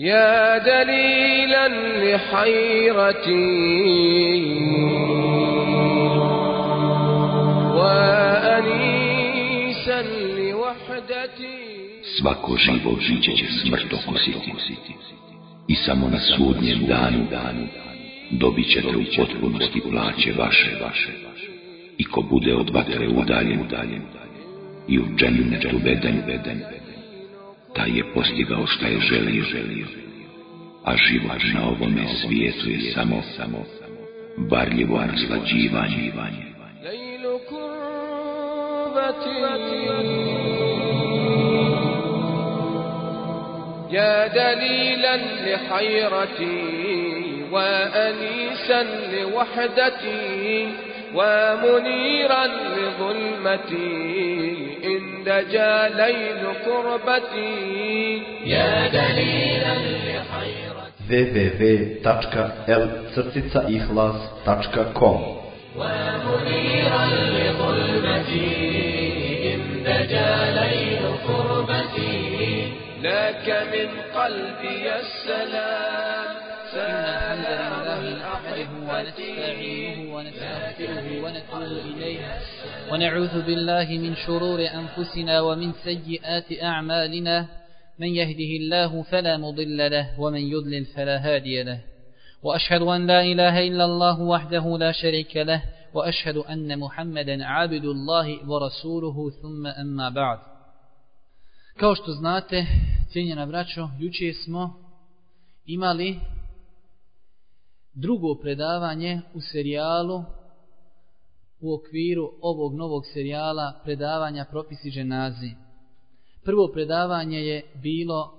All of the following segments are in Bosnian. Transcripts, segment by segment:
يا دليلا لحيرتي وأنيسا لوحدتي Svako živo žiće će smrt okusiti i samo na sudnjem danu dobit ćete u potpunosti plaće vaše, vaše. I ko bude od vatre udaljen, udaljen i u džennetu veden, veden, taj je postigao šta je želio, želio. A život na ovome svijetu je samo, samo, varljivo naslađivanje. ليل كربتي يا دليلا لحيرتي وأنيسا لوحدتي ومنيرا لظلمتي إن دجا ليل كربتي يا دليلا www.l-ihlas.com ومنيرا لظلمتي إن دجا ليل كربتي لك من قلبي السلام. نحمده ونستعينه ونستغفره ونتوب إليه ونعوذ بالله من شرور أنفسنا ومن سيئات أعمالنا من يهده الله فلا مضل له ومن يضلل فلا هادي له وأشهد أن لا إله إلا الله وحده لا شريك له وأشهد أن محمدا عبد الله ورسوله ثم أما بعد. Kao što znate, cijenjena braćo, jučer smo imali drugo predavanje u serijalu u okviru ovog novog serijala predavanja propisi ženazi. Prvo predavanje je bilo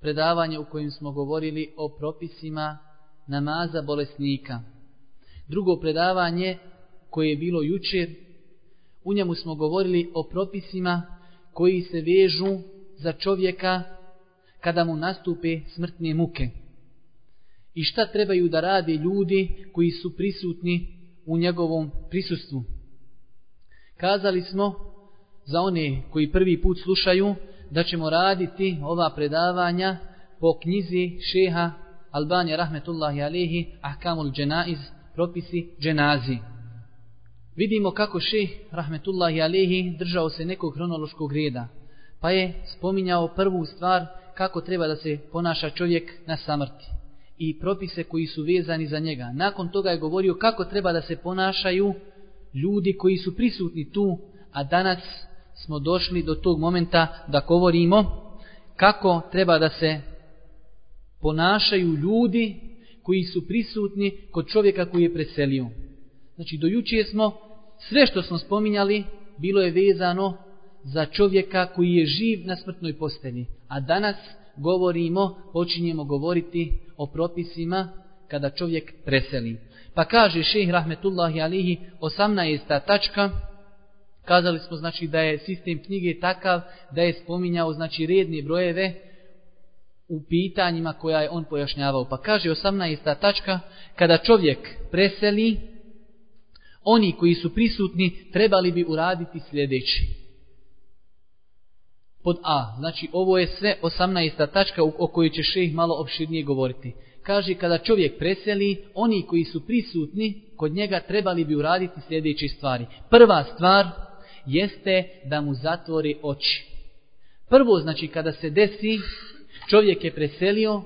predavanje u kojem smo govorili o propisima namaza bolesnika. Drugo predavanje koje je bilo jučer, u njemu smo govorili o propisima koji se vežu za čovjeka kada mu nastupe smrtne muke. I šta trebaju da rade ljudi koji su prisutni u njegovom prisustvu. Kazali smo za one koji prvi put slušaju da ćemo raditi ova predavanja po knjizi šeha Albanija rahmetullahi alehi ahkamul dženaiz propisi dženazi. Vidimo kako šeh rahmetullahi alehi držao se nekog hronološkog reda pa je spominjao prvu stvar kako treba da se ponaša čovjek na samrti i propise koji su vezani za njega. Nakon toga je govorio kako treba da se ponašaju ljudi koji su prisutni tu, a danas smo došli do tog momenta da govorimo kako treba da se ponašaju ljudi koji su prisutni kod čovjeka koji je preselio. Znači, do jučije smo, sve što smo spominjali, bilo je vezano za čovjeka koji je živ na smrtnoj postelji. A danas govorimo, počinjemo govoriti o propisima kada čovjek preseli. Pa kaže šejh rahmetullahi alihi 18. tačka, kazali smo znači da je sistem knjige takav da je spominjao znači redne brojeve u pitanjima koja je on pojašnjavao. Pa kaže 18. tačka, kada čovjek preseli, oni koji su prisutni trebali bi uraditi sljedeći. Pod A, znači ovo je sve 18. tačka o kojoj će šejh malo opširnije govoriti. Kaže, kada čovjek preseli, oni koji su prisutni kod njega trebali bi uraditi sljedeće stvari. Prva stvar jeste da mu zatvori oči. Prvo, znači, kada se desi, čovjek je preselio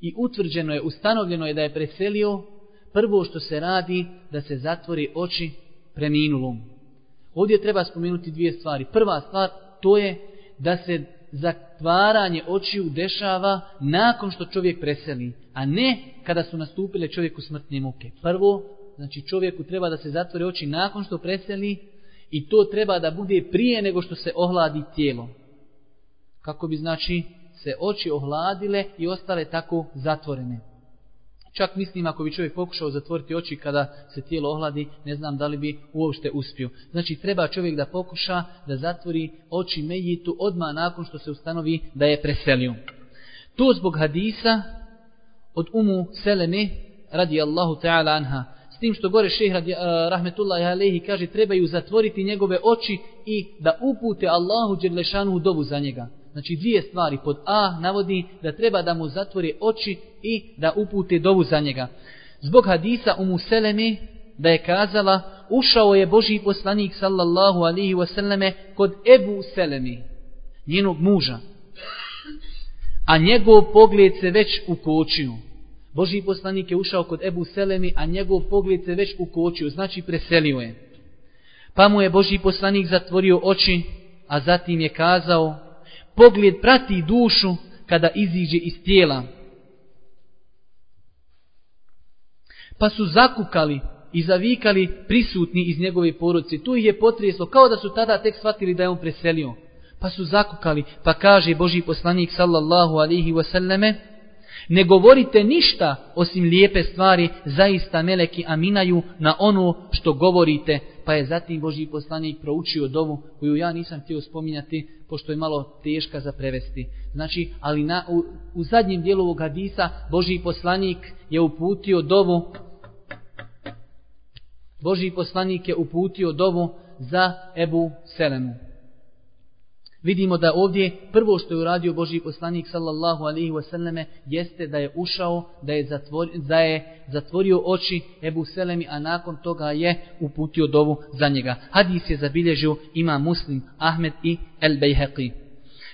i utvrđeno je, ustanovljeno je da je preselio, prvo što se radi da se zatvori oči preminulom. Ovdje treba spomenuti dvije stvari. Prva stvar, to je da se zatvaranje očiju dešava nakon što čovjek preseli, a ne kada su nastupile čovjeku smrtne muke. Prvo, znači čovjeku treba da se zatvore oči nakon što preseli i to treba da bude prije nego što se ohladi tijelo. Kako bi znači se oči ohladile i ostale tako zatvorene. Čak mislim ako bi čovjek pokušao zatvoriti oči kada se tijelo ohladi, ne znam da li bi uopšte uspio. Znači treba čovjek da pokuša da zatvori oči mejitu odmah nakon što se ustanovi da je preselio. To zbog hadisa od umu Seleme radi Allahu ta'ala anha. S tim što gore šehr radi, uh, rahmetullahi alehi kaže trebaju zatvoriti njegove oči i da upute Allahu dželešanu dovu za njega. Znači dvije stvari. Pod A navodi da treba da mu zatvori oči i da upute dovu za njega. Zbog hadisa u Muselemi da je kazala ušao je Boži poslanik sallallahu alihi wasallame kod Ebu Selemi, njenog muža. A njegov pogled se već ukočio. Boži poslanik je ušao kod Ebu Selemi, a njegov pogled se već ukočio, znači preselio je. Pa mu je Boži poslanik zatvorio oči, a zatim je kazao, pogled prati dušu kada iziđe iz tijela. Pa su zakukali i zavikali prisutni iz njegove porodice. Tu ih je potreslo, kao da su tada tek shvatili da je on preselio. Pa su zakukali, pa kaže Boži poslanik sallallahu alihi wasallame, Ne govorite ništa osim lijepe stvari, zaista meleki aminaju na ono što govorite. Pa je zatim Boži poslanik proučio dovu koju ja nisam htio spominjati, pošto je malo teška za prevesti. Znači, ali na, u, u zadnjem dijelu ovog hadisa Boži poslanik je uputio dovu Boži poslanik je uputio dovu za Ebu Selemu vidimo da ovdje prvo što je uradio Boži poslanik sallallahu alaihi wasallame jeste da je ušao, da je, zatvor, da je zatvorio oči Ebu Selemi, a nakon toga je uputio dovu za njega. Hadis je zabilježio ima muslim Ahmed i El Bejheqi.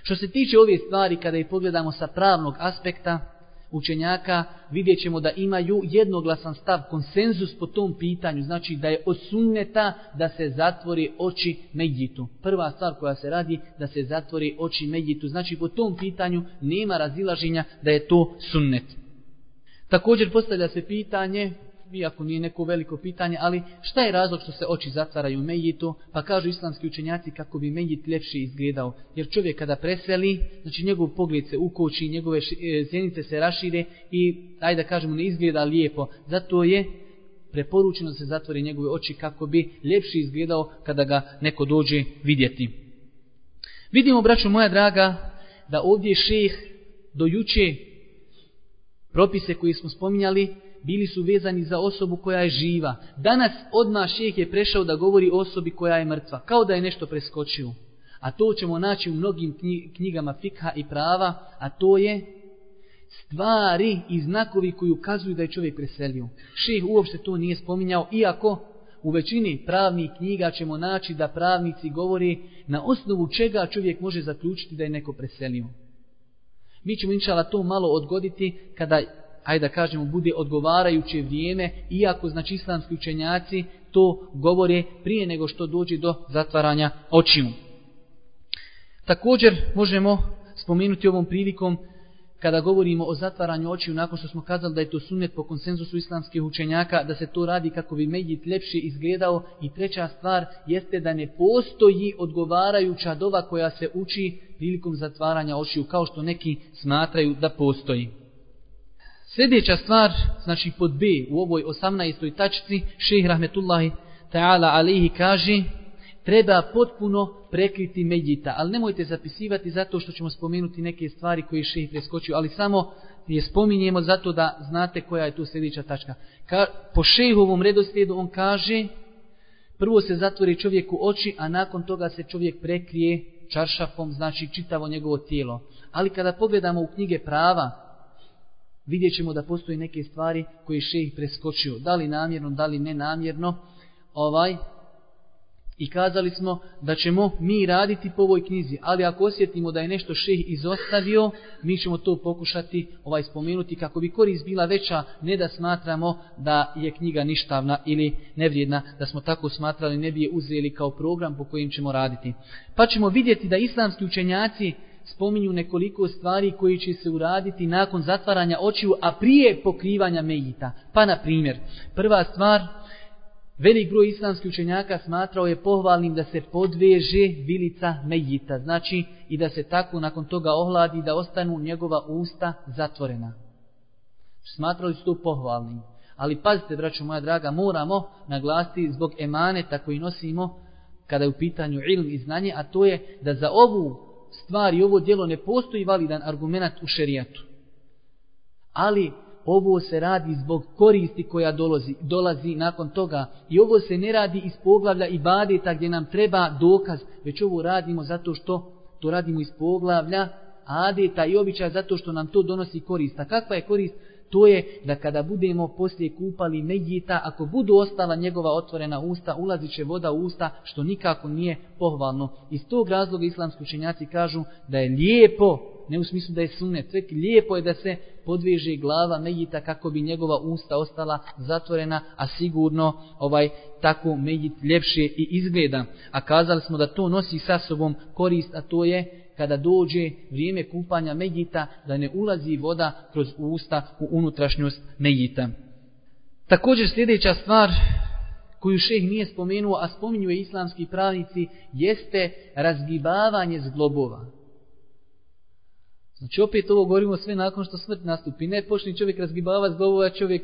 Što se tiče ove stvari, kada je pogledamo sa pravnog aspekta, učenjaka vidjet ćemo da imaju jednoglasan stav, konsenzus po tom pitanju, znači da je osunneta da se zatvori oči Medjitu. Prva stvar koja se radi da se zatvori oči Medjitu, znači po tom pitanju nema razilaženja da je to sunnet. Također postavlja se pitanje, iako nije neko veliko pitanje, ali šta je razlog što se oči zatvaraju Mejitu? Pa kažu islamski učenjaci kako bi Mejit ljepše izgledao. Jer čovjek kada preseli, znači njegov pogled se ukoči, njegove zenice zjenice se rašire i, ajde da kažemo, ne izgleda lijepo. Zato je preporučeno da se zatvori njegove oči kako bi ljepše izgledao kada ga neko dođe vidjeti. Vidimo, braćo moja draga, da ovdje šeh do juče propise koje smo spominjali, bili su vezani za osobu koja je živa. Danas odmah šejh je prešao da govori o osobi koja je mrtva, kao da je nešto preskočio. A to ćemo naći u mnogim knjigama fikha i prava, a to je stvari i znakovi koji ukazuju da je čovjek preselio. Šejh uopšte to nije spominjao, iako u većini pravnih knjiga ćemo naći da pravnici govori na osnovu čega čovjek može zaključiti da je neko preselio. Mi ćemo inšala to malo odgoditi kada ajde da kažemo, bude odgovarajuće vrijeme, iako znači islamski učenjaci to govore prije nego što dođe do zatvaranja očiju. Također možemo spomenuti ovom prilikom kada govorimo o zatvaranju očiju nakon što smo kazali da je to sunnet po konsenzusu islamskih učenjaka da se to radi kako bi medjit lepše izgledao i treća stvar jeste da ne postoji odgovarajuća dova koja se uči prilikom zatvaranja očiju kao što neki smatraju da postoji. Sljedeća stvar, znači pod B u ovoj 18. tačci, šeheh Rahmetullahi ta'ala alihi kaže, treba potpuno prekriti medjita, ali nemojte zapisivati zato što ćemo spomenuti neke stvari koje šeheh preskočio, ali samo je spominjemo zato da znate koja je tu sljedeća tačka. Ka, po šehovom redoslijedu on kaže, prvo se zatvori čovjeku oči, a nakon toga se čovjek prekrije čaršafom, znači čitavo njegovo tijelo. Ali kada pogledamo u knjige prava, vidjet ćemo da postoji neke stvari koje še ih preskočio, da li namjerno, da li nenamjerno, ovaj, i kazali smo da ćemo mi raditi po ovoj knjizi, ali ako osjetimo da je nešto šeh izostavio, mi ćemo to pokušati ovaj spomenuti kako bi korist bila veća, ne da smatramo da je knjiga ništavna ili nevrijedna, da smo tako smatrali, ne bi je uzeli kao program po kojim ćemo raditi. Pa ćemo vidjeti da islamski učenjaci spominju nekoliko stvari koji će se uraditi nakon zatvaranja očiju, a prije pokrivanja mejita. Pa, na primjer, prva stvar, velik broj islamskih učenjaka smatrao je pohvalnim da se podveže vilica mejita, znači i da se tako nakon toga ohladi da ostanu njegova usta zatvorena. Smatrali su to pohvalnim. Ali pazite, braćo moja draga, moramo naglasiti zbog emaneta koji nosimo kada je u pitanju ilm i znanje, a to je da za ovu stvar i ovo djelo ne postoji validan argument u šerijatu. Ali ovo se radi zbog koristi koja dolazi, dolazi nakon toga. I ovo se ne radi iz poglavlja i badeta gdje nam treba dokaz, već ovo radimo zato što to radimo iz poglavlja, adeta i običaja zato što nam to donosi korist. Kakva je korist? To je da kada budemo poslije kupali medjita, ako budu ostala njegova otvorena usta, ulazit će voda u usta, što nikako nije pohvalno. Iz tog razloga islamski učenjaci kažu da je lijepo, ne u smislu da je sunet, sve lijepo je da se podveže glava medjita kako bi njegova usta ostala zatvorena, a sigurno ovaj tako medjit ljepše i izgleda. A kazali smo da to nosi sa sobom korist, a to je kada dođe vrijeme kupanja Mejita, da ne ulazi voda kroz usta u unutrašnjost Mejita. Također sljedeća stvar koju šeh nije spomenuo, a spominju je islamski pravnici, jeste razgibavanje zglobova. Znači opet ovo govorimo sve nakon što smrt nastupi. Ne počne čovjek razgibavati zglobova, čovjek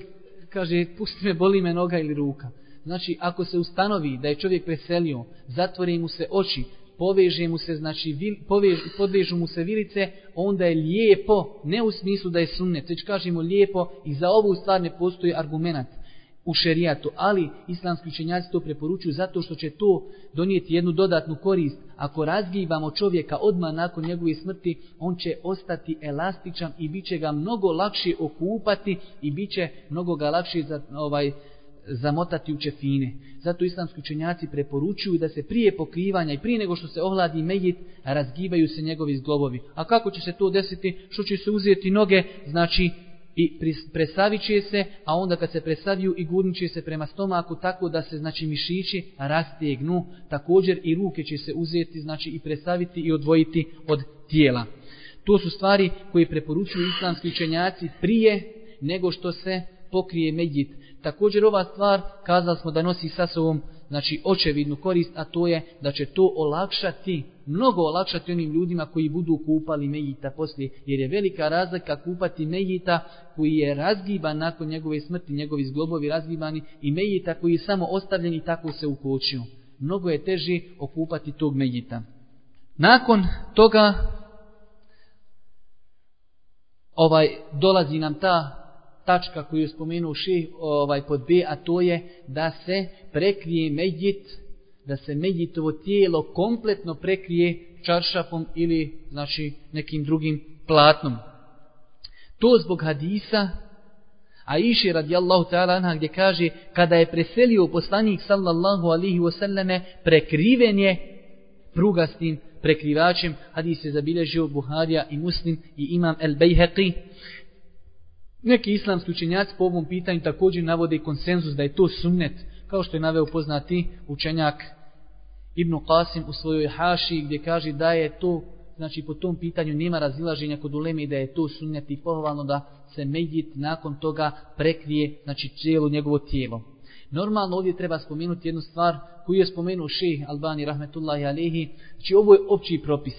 kaže pusti me, boli me noga ili ruka. Znači ako se ustanovi da je čovjek preselio, zatvori mu se oči, poveže mu se, znači povež, podvežu mu se vilice, onda je lijepo, ne u smislu da je sunnet, već kažemo lijepo i za ovu stvar ne postoji argumentat u šerijatu, ali islamski učenjaci to preporučuju zato što će to donijeti jednu dodatnu korist. Ako razgibamo čovjeka odmah nakon njegove smrti, on će ostati elastičan i bit će ga mnogo lakše okupati i bit će mnogo ga lakše za, ovaj, zamotati u čefine. Zato islamski učenjaci preporučuju da se prije pokrivanja i prije nego što se ohladi mejit, razgibaju se njegovi zglobovi. A kako će se to desiti? Što će se uzeti noge? Znači, i presavit će se, a onda kad se presaviju i gurnit će se prema stomaku tako da se znači mišići rastegnu, također i ruke će se uzeti, znači i presaviti i odvojiti od tijela. To su stvari koje preporučuju islamski učenjaci prije nego što se pokrije medjit. Također ova stvar, kazali smo da nosi sa sobom znači, očevidnu korist, a to je da će to olakšati, mnogo olakšati onim ljudima koji budu kupali mejita poslije, jer je velika razlika kupati mejita koji je razgiban nakon njegove smrti, njegovi zglobovi razgibani i mejita koji je samo ostavljen i tako se ukočio. Mnogo je teži okupati tog mejita. Nakon toga ovaj dolazi nam ta tačka koju je spomenuo ših ovaj, pod B, a to je da se prekrije medjit, da se medjitovo tijelo kompletno prekrije čaršafom ili znači nekim drugim platnom. To zbog hadisa, a iši radijallahu ta'ala anha gdje kaže kada je preselio poslanik sallallahu alihi wasallame prekriven je prugastim prekrivačem, hadis je zabilježio Buharija i Muslim i imam El Bejheqi, Neki islamski učenjaci po ovom pitanju također navode konsenzus da je to sunnet, kao što je naveo poznati učenjak Ibn Qasim u svojoj haši gdje kaže da je to, znači po tom pitanju nema razilaženja kod uleme i da je to sunnet i pohvalno da se medjit nakon toga prekrije, znači cijelo njegovo tijelo. Normalno ovdje treba spomenuti jednu stvar koju je spomenuo šeh Albani rahmetullahi alehi, znači ovo je opći propis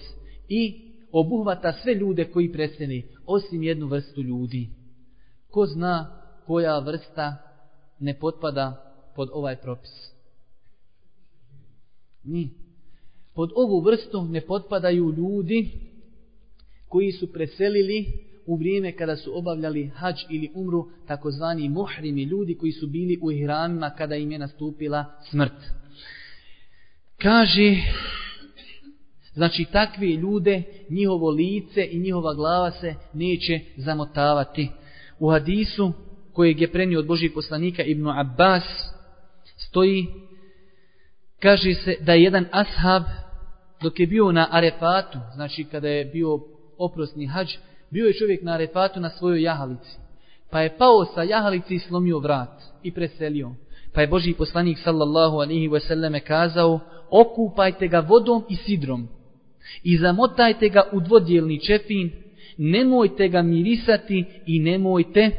i obuhvata sve ljude koji preseli, osim jednu vrstu ljudi. Ko zna koja vrsta ne potpada pod ovaj propis? Ni. Pod ovu vrstu ne potpadaju ljudi koji su preselili u vrijeme kada su obavljali hađ ili umru, takozvani muhrimi ljudi koji su bili u ihramima kada im je nastupila smrt. Kaže, znači takvi ljude, njihovo lice i njihova glava se neće zamotavati u hadisu kojeg je prenio od Božih poslanika Ibn Abbas stoji kaže se da je jedan ashab dok je bio na Arefatu znači kada je bio oprosni hađ bio je čovjek na Arefatu na svojoj jahalici. Pa je pao sa jahalici i slomio vrat i preselio. Pa je Božji poslanik sallallahu alihi wasallame kazao okupajte ga vodom i sidrom i zamotajte ga u dvodjelni čepin nemojte ga mirisati i nemojte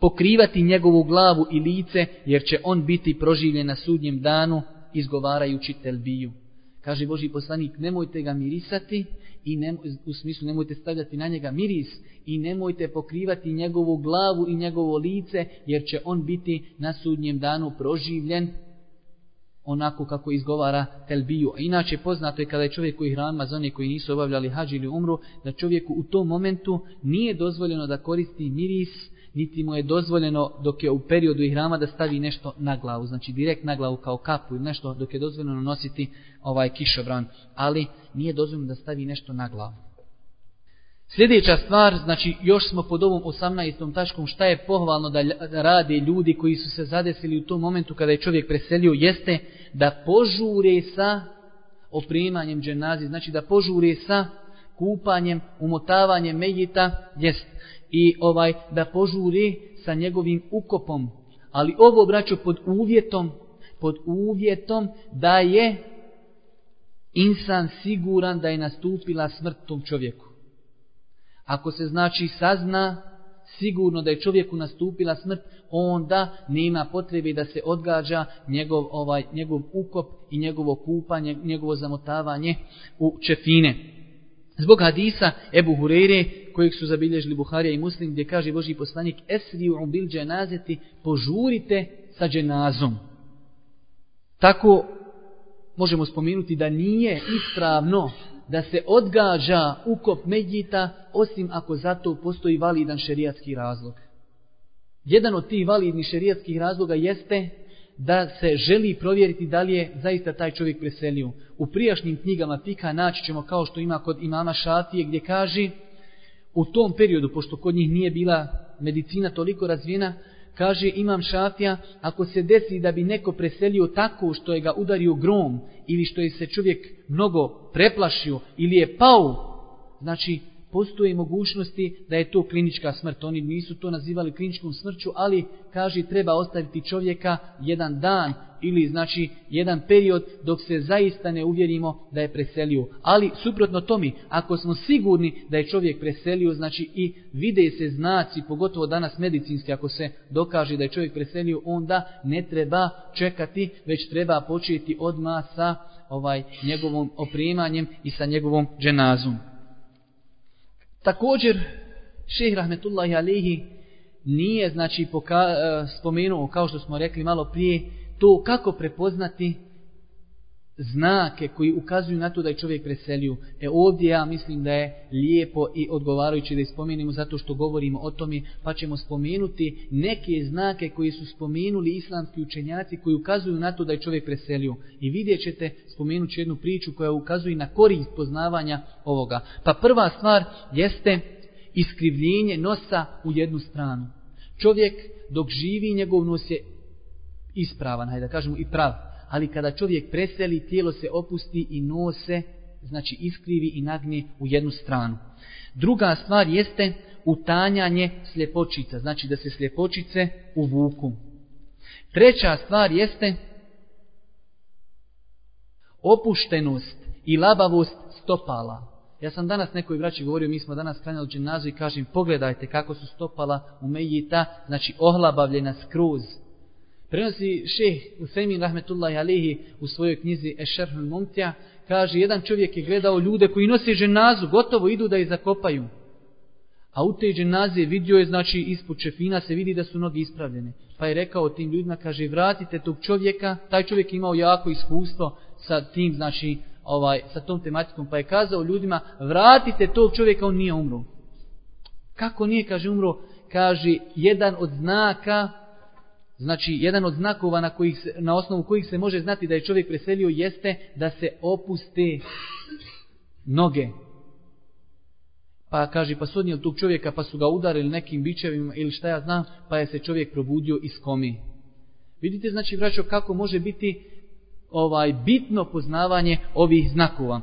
pokrivati njegovu glavu i lice, jer će on biti proživljen na sudnjem danu izgovarajući telbiju. Kaže Boži poslanik, nemojte ga mirisati i ne, u smislu nemojte stavljati na njega miris i nemojte pokrivati njegovu glavu i njegovo lice, jer će on biti na sudnjem danu proživljen onako kako izgovara telbiju. A inače poznato je kada je čovjek koji hrama za one koji nisu obavljali hađ ili umru, da čovjeku u tom momentu nije dozvoljeno da koristi miris, niti mu je dozvoljeno dok je u periodu ihrama da stavi nešto na glavu, znači direkt na glavu kao kapu ili nešto dok je dozvoljeno nositi ovaj kišobran, ali nije dozvoljeno da stavi nešto na glavu. Sljedeća stvar, znači još smo pod ovom 18. tačkom, šta je pohvalno da rade ljudi koji su se zadesili u tom momentu kada je čovjek preselio, jeste da požure sa oprimanjem dženazi, znači da požure sa kupanjem, umotavanjem mejita, jest i ovaj da požure sa njegovim ukopom. Ali ovo braćo pod uvjetom, pod uvjetom da je insan siguran da je nastupila smrt tom čovjeku. Ako se znači sazna sigurno da je čovjeku nastupila smrt, onda nema potrebe da se odgađa njegov ovaj njegov ukop i njegovo kupanje, njegovo zamotavanje u čefine. Zbog hadisa Ebu Hureyre, kojeg su zabilježili Buharija i Muslim, gdje kaže Boži poslanik, Esriju u bil dženazeti, požurite sa dženazom. Tako možemo spomenuti da nije ispravno da se odgađa ukop medjita, osim ako zato postoji validan šerijatski razlog. Jedan od tih validnih šerijatskih razloga jeste da se želi provjeriti da li je zaista taj čovjek preselio. U prijašnjim knjigama Fika naći ćemo kao što ima kod imama Šatije gdje kaže u tom periodu, pošto kod njih nije bila medicina toliko razvijena, kaže imam Šafija, ako se desi da bi neko preselio tako što je ga udario grom ili što je se čovjek mnogo preplašio ili je pao, znači postoje mogućnosti da je to klinička smrt. Oni nisu to nazivali kliničkom smrću, ali kaže treba ostaviti čovjeka jedan dan ili znači jedan period dok se zaista ne uvjerimo da je preselio. Ali suprotno tomi, ako smo sigurni da je čovjek preselio, znači i vide se znaci, pogotovo danas medicinski, ako se dokaže da je čovjek preselio, onda ne treba čekati, već treba početi odmah sa ovaj njegovom oprimanjem i sa njegovom dženazom. Također, šeh Rahmetullahi Alihi nije znači poka, e, spomenuo, kao što smo rekli malo prije, to kako prepoznati znake koji ukazuju na to da je čovjek preselio. E ovdje ja mislim da je lijepo i odgovarajuće da ispomenimo zato što govorimo o tome, pa ćemo spomenuti neke znake koji su spomenuli islamski učenjaci koji ukazuju na to da je čovjek preselio. I vidjet ćete spomenući jednu priču koja ukazuje na korist poznavanja ovoga. Pa prva stvar jeste iskrivljenje nosa u jednu stranu. Čovjek dok živi njegov nos je ispravan, hajde da kažemo i prav ali kada čovjek preseli, tijelo se opusti i nose, znači iskrivi i nagne u jednu stranu. Druga stvar jeste utanjanje sljepočica, znači da se sljepočice uvuku. Treća stvar jeste opuštenost i labavost stopala. Ja sam danas nekoj vraći govorio, mi smo danas kranjali dženazu i kažem, pogledajte kako su stopala u Mejita, znači ohlabavljena skroz, Prenosi šeh Usaymin rahmetullahi alihi u svojoj knjizi Ešerhul Mumtija, kaže, jedan čovjek je gledao ljude koji nose ženazu, gotovo idu da je zakopaju. A u te ženaze vidio je, znači, ispod čefina se vidi da su noge ispravljene. Pa je rekao tim ljudima, kaže, vratite tog čovjeka, taj čovjek imao jako iskustvo sa tim, znači, ovaj, sa tom tematikom, pa je kazao ljudima, vratite tog čovjeka, on nije umro. Kako nije, kaže, umro? Kaže, jedan od znaka Znači, jedan od znakova na, kojih na osnovu kojih se može znati da je čovjek preselio jeste da se opuste noge. Pa kaže, pa su odnijeli tog čovjeka pa su ga udarili nekim bićevima ili šta ja znam, pa je se čovjek probudio iz komi. Vidite, znači, vraćo, kako može biti ovaj bitno poznavanje ovih znakova.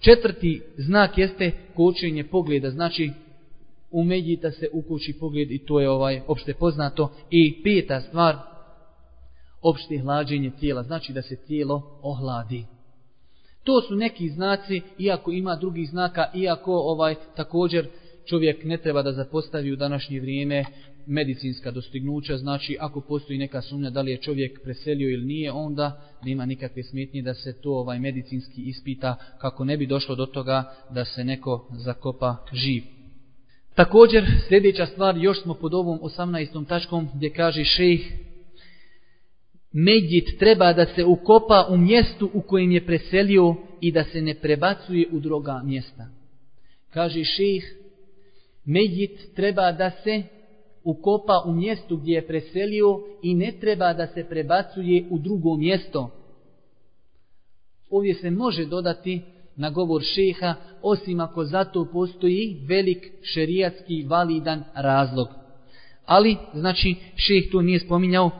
Četvrti znak jeste kočenje pogleda, znači u Medjita se ukući pogled i to je ovaj opšte poznato. I peta stvar, opšte hlađenje tijela, znači da se tijelo ohladi. To su neki znaci, iako ima drugih znaka, iako ovaj također čovjek ne treba da zapostavi u današnje vrijeme medicinska dostignuća, znači ako postoji neka sumnja da li je čovjek preselio ili nije, onda nema nikakve smetnje da se to ovaj medicinski ispita kako ne bi došlo do toga da se neko zakopa živ. Također, sljedeća stvar, još smo pod ovom 18. tačkom gdje kaže šejh, Medjit treba da se ukopa u mjestu u kojem je preselio i da se ne prebacuje u druga mjesta. Kaže šejh, Medjit treba da se ukopa u mjestu gdje je preselio i ne treba da se prebacuje u drugo mjesto. Ovdje se može dodati na govor šeha, osim ako zato postoji velik šerijatski validan razlog. Ali, znači, šeh to nije spominjao.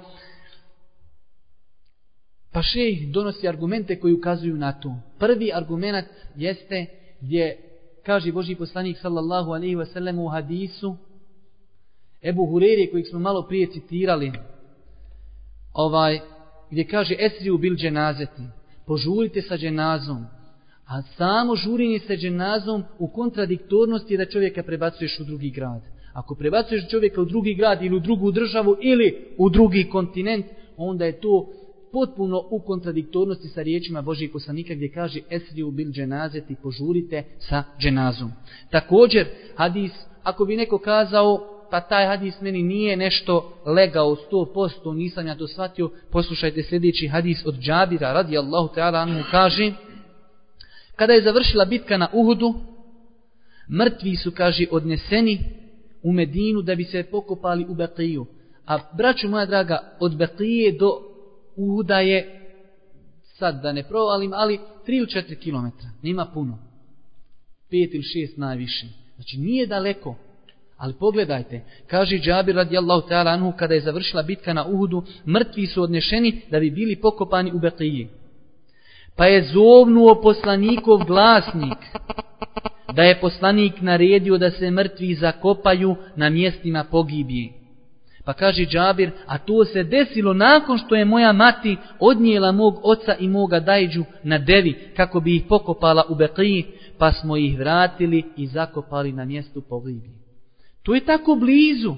Pa šeh donosi argumente koji ukazuju na to. Prvi argument jeste gdje kaže Boži poslanik sallallahu alaihi wa sallam u hadisu Ebu Hureri kojeg smo malo prije citirali ovaj, gdje kaže Esriju bil dženazeti požurite sa dženazom a samo žurenje sa dženazom u kontradiktornosti je da čovjeka prebacuješ u drugi grad ako prebacuješ čovjeka u drugi grad ili u drugu državu ili u drugi kontinent onda je to potpuno u kontradiktornosti sa riječima Božijeg poslanika gdje kaže esriju bil dženazeti požurite sa dženazom. Također hadis, ako bi neko kazao pa taj hadis meni nije nešto legao 100%, nisam ja to shvatio, poslušajte sljedeći hadis od Džabira radijallahu ta'ala anhu kaže kada je završila bitka na Uhudu mrtvi su kaže odneseni u Medinu da bi se pokopali u Beqiju. A braću moja draga, od Beqije do Uhuda je, sad da ne provalim, ali 3 ili 4 km, nima puno. 5 ili 6 najviše. Znači nije daleko, ali pogledajte, kaže Džabir radijallahu ta'ala anhu, kada je završila bitka na Uhudu, mrtvi su odnešeni da bi bili pokopani u Beqiji. Pa je zovnuo poslanikov glasnik, da je poslanik naredio da se mrtvi zakopaju na mjestima pogibije. Pa kaže Džabir, a to se desilo nakon što je moja mati odnijela mog oca i moga dajđu na devi kako bi ih pokopala u Beqiji, pa smo ih vratili i zakopali na mjestu pogibije. To je tako blizu.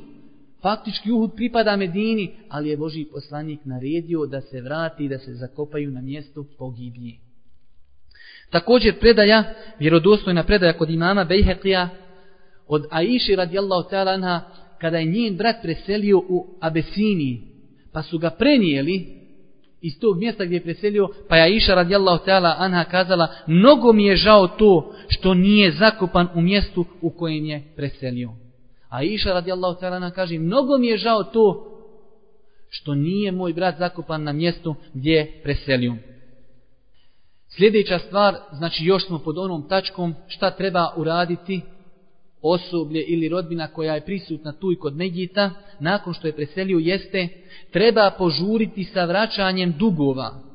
Faktički Uhud pripada Medini, ali je Boži poslanik naredio da se vrati i da se zakopaju na mjestu pogibije. Također predaja, vjerodostojna predaja kod imama Bejheqija, od Aiši radijallahu ta'ala anha, kada je njen brat preselio u Abesiniji, pa su ga prenijeli iz tog mjesta gdje je preselio, pa je Aisha radijallahu ta'ala anha kazala, mnogo mi je žao to što nije zakopan u mjestu u kojem je preselio. A Iša radijallahu ta'ala anha kaže, mnogo mi je žao to što nije moj brat zakopan na mjestu gdje je preselio. Sljedeća stvar, znači još smo pod onom tačkom šta treba uraditi osoblje ili rodbina koja je prisutna tu i kod Negita, nakon što je preselio, jeste treba požuriti sa vraćanjem dugova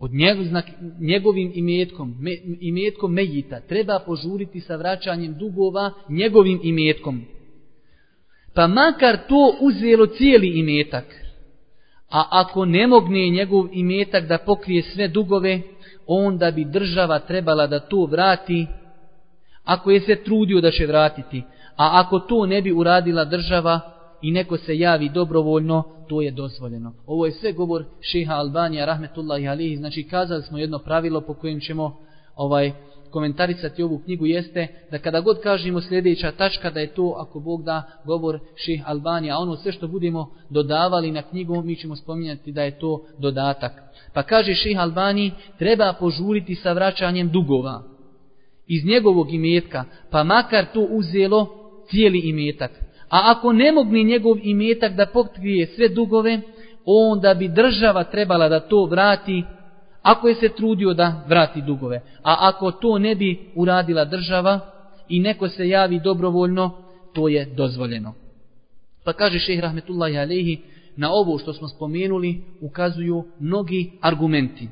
od njegov, znak, njegovim imetkom, me, imetkom Mejita, Treba požuriti sa vraćanjem dugova njegovim imetkom. Pa makar to uzelo cijeli imetak, a ako ne mogne njegov imetak da pokrije sve dugove, onda bi država trebala da to vrati ako je se trudio da će vratiti, a ako to ne bi uradila država i neko se javi dobrovoljno, to je dozvoljeno. Ovo je sve govor šeha Albanija, rahmetullahi alihi, znači kazali smo jedno pravilo po kojem ćemo ovaj komentarisati ovu knjigu jeste da kada god kažemo sljedeća tačka da je to ako Bog da govor ših Albanija, a ono sve što budemo dodavali na knjigu mi ćemo spominjati da je to dodatak. Pa kaže ših Albani treba požuriti sa vraćanjem dugova iz njegovog imetka, pa makar to uzelo cijeli imetak. A ako ne mogni njegov imetak da pokrije sve dugove, onda bi država trebala da to vrati, ako je se trudio da vrati dugove. A ako to ne bi uradila država i neko se javi dobrovoljno, to je dozvoljeno. Pa kaže šehr Rahmetullahi Alehi, na ovo što smo spomenuli ukazuju mnogi argumenti.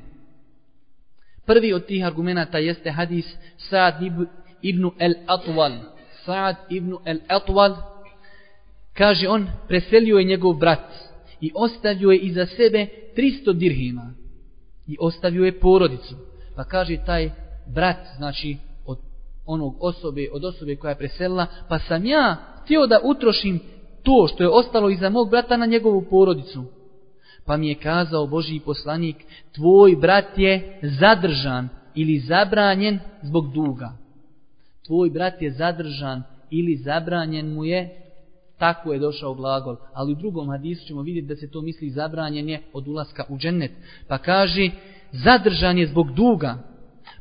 Prvi od tih argumenta jeste hadis Sa'ad ibn el-Atwal. Sa'ad ibn el-Atwal kaže on, preselio je njegov brat i ostavio je iza sebe 300 dirhima i ostavio je porodicu. Pa kaže taj brat, znači od onog osobe, od osobe koja je preselila, pa sam ja htio da utrošim to što je ostalo iza mog brata na njegovu porodicu. Pa mi je kazao Božji poslanik, tvoj brat je zadržan ili zabranjen zbog duga. Tvoj brat je zadržan ili zabranjen mu je, tako je došao glagol. Ali u drugom hadisu ćemo vidjeti da se to misli zabranjenje od ulaska u džennet. Pa kaže, zadržan je zbog duga,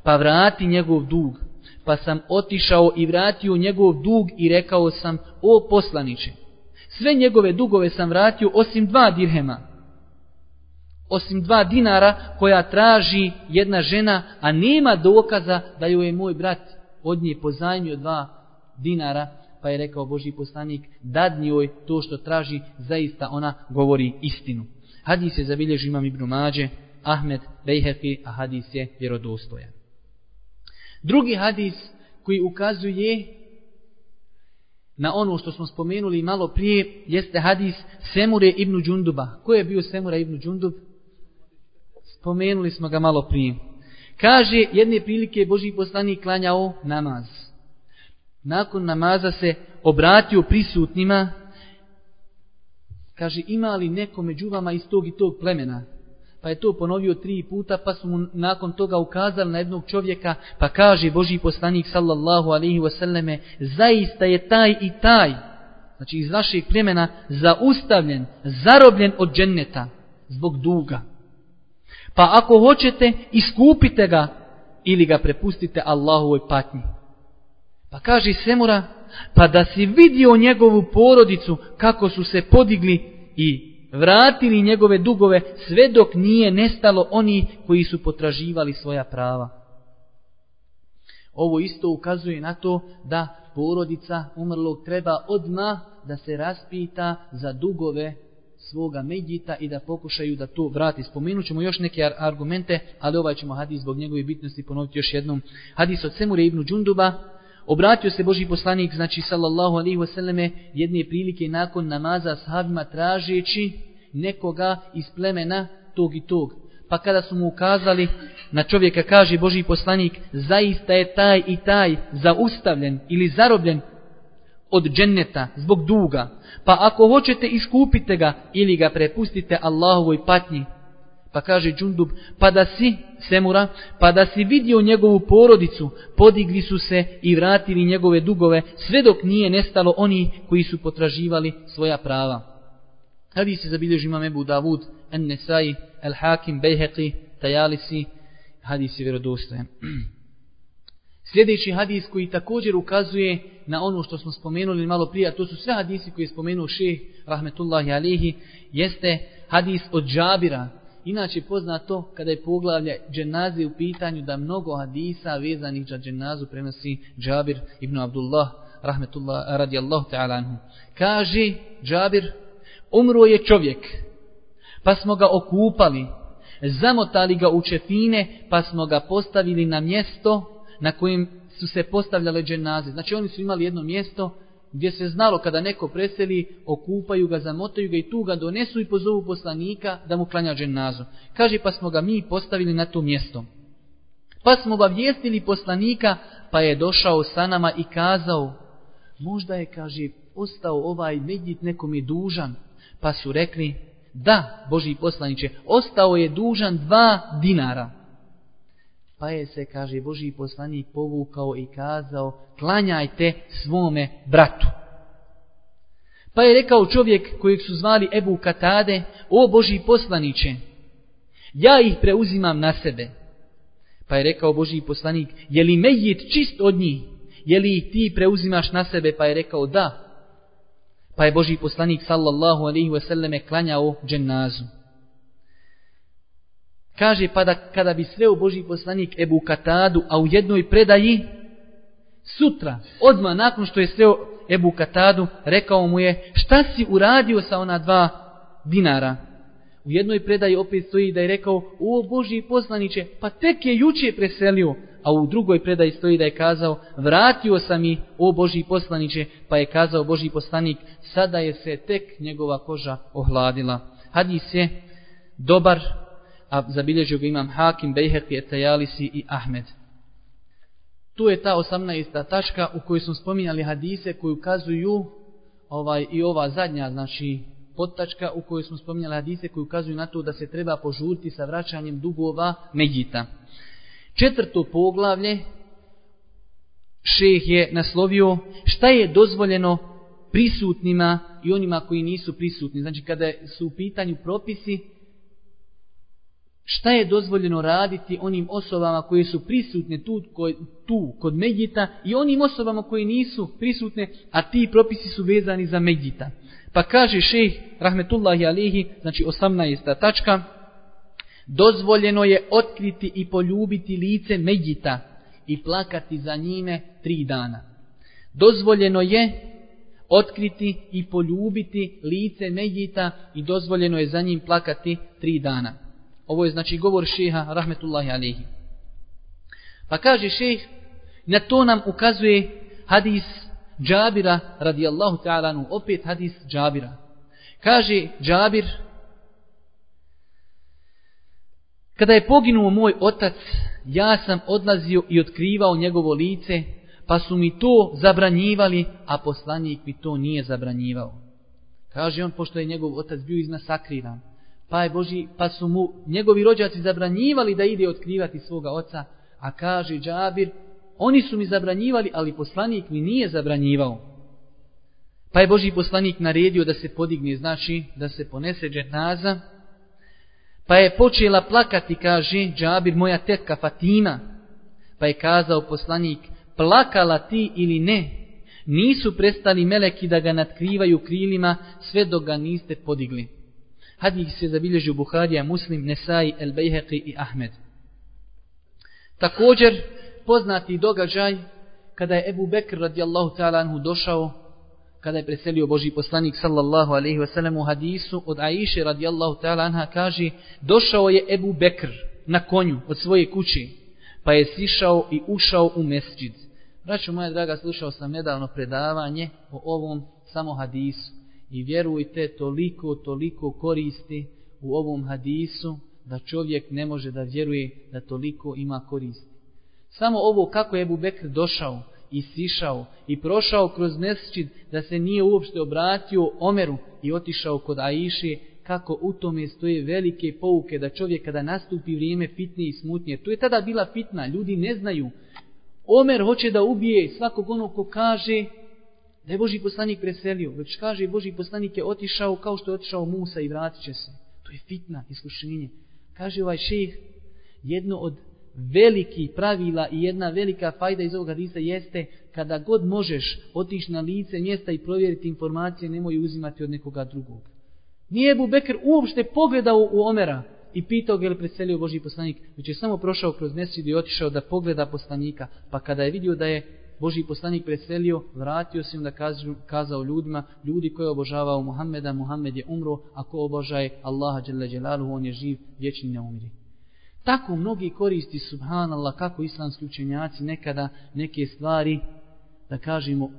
pa vrati njegov dug. pa sam otišao i vratio njegov dug i rekao sam, o poslaniče, sve njegove dugove sam vratio osim dva dirhema, osim dva dinara koja traži jedna žena, a nema dokaza da joj je moj brat od nje pozajmio dva dinara, pa je rekao Boži poslanik, dadni joj to što traži, zaista ona govori istinu. Hadis je zabilježi imam Ibn Mađe, Ahmed, Bejhefi, a hadis je vjerodostojan. Drugi hadis koji ukazuje na ono što smo spomenuli malo prije, jeste hadis Semure ibn Đunduba. Ko je bio Semura ibn Džundub? Spomenuli smo ga malo prije. Kaže, jedne prilike Boži poslanik klanjao namaz. Nakon namaza se obratio prisutnima. Kaže, ima li neko među vama iz tog i tog plemena? Pa je to ponovio tri puta, pa su mu nakon toga ukazali na jednog čovjeka, pa kaže Boži poslanik sallallahu alaihi wasallame, zaista je taj i taj, znači iz vašeg plemena, zaustavljen, zarobljen od dženneta, zbog duga. Pa ako hoćete, iskupite ga ili ga prepustite Allahovoj patnji. Pa kaže Semura, pa da si vidio njegovu porodicu kako su se podigli i vratili njegove dugove sve dok nije nestalo oni koji su potraživali svoja prava. Ovo isto ukazuje na to da porodica umrlog treba odma da se raspita za dugove svoga medjita i da pokušaju da to vrati. Spomenut ćemo još neke argumente, ali ovaj ćemo hadis zbog njegove bitnosti ponoviti još jednom. Hadis od Semure ibn Đunduba, obratio se Boži poslanik, znači sallallahu alaihi wasallame, jedne prilike nakon namaza sahabima tražeći nekoga iz plemena tog i tog. Pa kada su mu ukazali na čovjeka, kaže Boži poslanik, zaista je taj i taj zaustavljen ili zarobljen od dženneta zbog duga. Pa ako hoćete iskupite ga ili ga prepustite Allahovoj patnji. Pa kaže Džundub, pa da si, Semura, pa da si vidio njegovu porodicu, podigli su se i vratili njegove dugove, sve dok nije nestalo oni koji su potraživali svoja prava. Hadis se zabilježi imam Ebu Davud, En Nesai, El Hakim, Bejheqi, Tajalisi, hadis je vjerodostojan. Sljedeći hadis koji također ukazuje na ono što smo spomenuli malo prije, a to su sve hadisi koje je spomenuo šeh, rahmetullahi alihi, jeste hadis od Džabira. Inače poznato kada je poglavlje dženaze u pitanju da mnogo hadisa vezanih za dženazu prenosi Džabir ibn Abdullah, rahmetullah radijallahu ta'ala anhu. Kaže Džabir, umro je čovjek, pa smo ga okupali, zamotali ga u čefine, pa smo ga postavili na mjesto na kojem su se postavljale dženaze. Znači oni su imali jedno mjesto gdje se znalo kada neko preseli, okupaju ga, zamotaju ga i tu ga donesu i pozovu poslanika da mu klanja dženazu. Kaže pa smo ga mi postavili na to mjesto. Pa smo obavijestili poslanika pa je došao sa nama i kazao možda je, kaže, ostao ovaj medjit nekom je dužan. Pa su rekli, da, Boži poslaniće, ostao je dužan dva dinara. Pa je se, kaže, Boži poslanik povukao i kazao, klanjajte svome bratu. Pa je rekao čovjek kojeg su zvali Ebu Katade, o Boži poslaniće, ja ih preuzimam na sebe. Pa je rekao Boži poslanik, je li mejit čist od njih? Je li ih ti preuzimaš na sebe? Pa je rekao da. Pa je Boži poslanik sallallahu alaihi ve selleme klanjao dženazu. Kaže pa da kada bi sreo Boži poslanik Ebu Katadu, a u jednoj predaji, sutra, odmah nakon što je sreo Ebu Katadu, rekao mu je, šta si uradio sa ona dva dinara? U jednoj predaji opet stoji da je rekao, o Boži poslaniće, pa tek je juče preselio, a u drugoj predaji stoji da je kazao, vratio sam i, o Boži poslaniće, pa je kazao Boži poslanik, sada je se tek njegova koža ohladila. Hadis je dobar, a zabilježio ga imam Hakim, Bejheqi, Etajalisi i Ahmed. Tu je ta 18. tačka u kojoj smo spominjali hadise koji ukazuju ovaj i ova zadnja, znači podtačka u kojoj smo spominjali hadise koji ukazuju na to da se treba požuriti sa vraćanjem dugova Medjita. Četvrto poglavlje šeh je naslovio šta je dozvoljeno prisutnima i onima koji nisu prisutni. Znači kada su u pitanju propisi šta je dozvoljeno raditi onim osobama koje su prisutne tu, tu kod Medjita i onim osobama koje nisu prisutne, a ti propisi su vezani za Medjita. Pa kaže šejh rahmetullahi alihi, znači 18. tačka, dozvoljeno je otkriti i poljubiti lice Medjita i plakati za njime tri dana. Dozvoljeno je otkriti i poljubiti lice Medjita i dozvoljeno je za njim plakati tri dana. Ovo je znači govor šeha rahmetullahi alihi. Pa kaže šeh, na to nam ukazuje hadis Džabira radijallahu ta'ala opet hadis Džabira. Kaže Džabir, kada je poginuo moj otac, ja sam odlazio i otkrivao njegovo lice, pa su mi to zabranjivali, a poslanik mi to nije zabranjivao. Kaže on, pošto je njegov otac bio iznasakriran, pa je Boži, pa su mu njegovi rođaci zabranjivali da ide otkrivati svoga oca, a kaže Džabir, oni su mi zabranjivali, ali poslanik mi nije zabranjivao. Pa je Boži poslanik naredio da se podigne, znači da se ponese dženaza, pa je počela plakati, kaže Džabir, moja tetka Fatima, pa je kazao poslanik, plakala ti ili ne, nisu prestali meleki da ga natkrivaju krilima sve dok ga niste podigli. Hadis se zabilježio Buharija, Muslim, Nesai, El Bejheqi i Ahmed. Također, poznati događaj, kada je Ebu Bekr radijallahu ta'ala anhu došao, kada je preselio Boži poslanik sallallahu alaihi wasallam u hadisu od Aiše radijallahu ta'ala anha kaže, došao je Ebu Bekr na konju od svoje kući, pa je sišao i ušao u mesđid. Braćo moja draga, slušao sam nedavno predavanje o ovom samo hadisu. I vjerujte, toliko, toliko koristi u ovom hadisu, da čovjek ne može da vjeruje da toliko ima koristi. Samo ovo kako je Ebu Bekr došao i sišao i prošao kroz mesčid da se nije uopšte obratio Omeru i otišao kod Aiše, kako u tome stoje velike pouke da čovjek kada nastupi vrijeme fitne i smutnje. To je tada bila fitna, ljudi ne znaju. Omer hoće da ubije svakog onog ko kaže da je Boži poslanik preselio, već kaže Boži poslanik je otišao kao što je otišao Musa i vratit će se. To je fitna iskušenje. Kaže ovaj šejh, jedno od veliki pravila i jedna velika fajda iz ovog hadisa jeste kada god možeš otići na lice mjesta i provjeriti informacije, nemoj uzimati od nekoga drugog. Nije Ebu Bekr uopšte pogledao u Omera i pitao ga je li preselio Boži poslanik, već je samo prošao kroz mesidu i otišao da pogleda poslanika, pa kada je vidio da je Boži poslanik preselio, vratio se im da kazao ljudima, ljudi koji obožavao Muhammeda, Muhammed je umro, ako obožaje Allaha dželle dželaluhu, on je živ, vječni ne umri. Tako mnogi koristi, subhanallah, kako islamski učenjaci nekada neke stvari, da kažemo,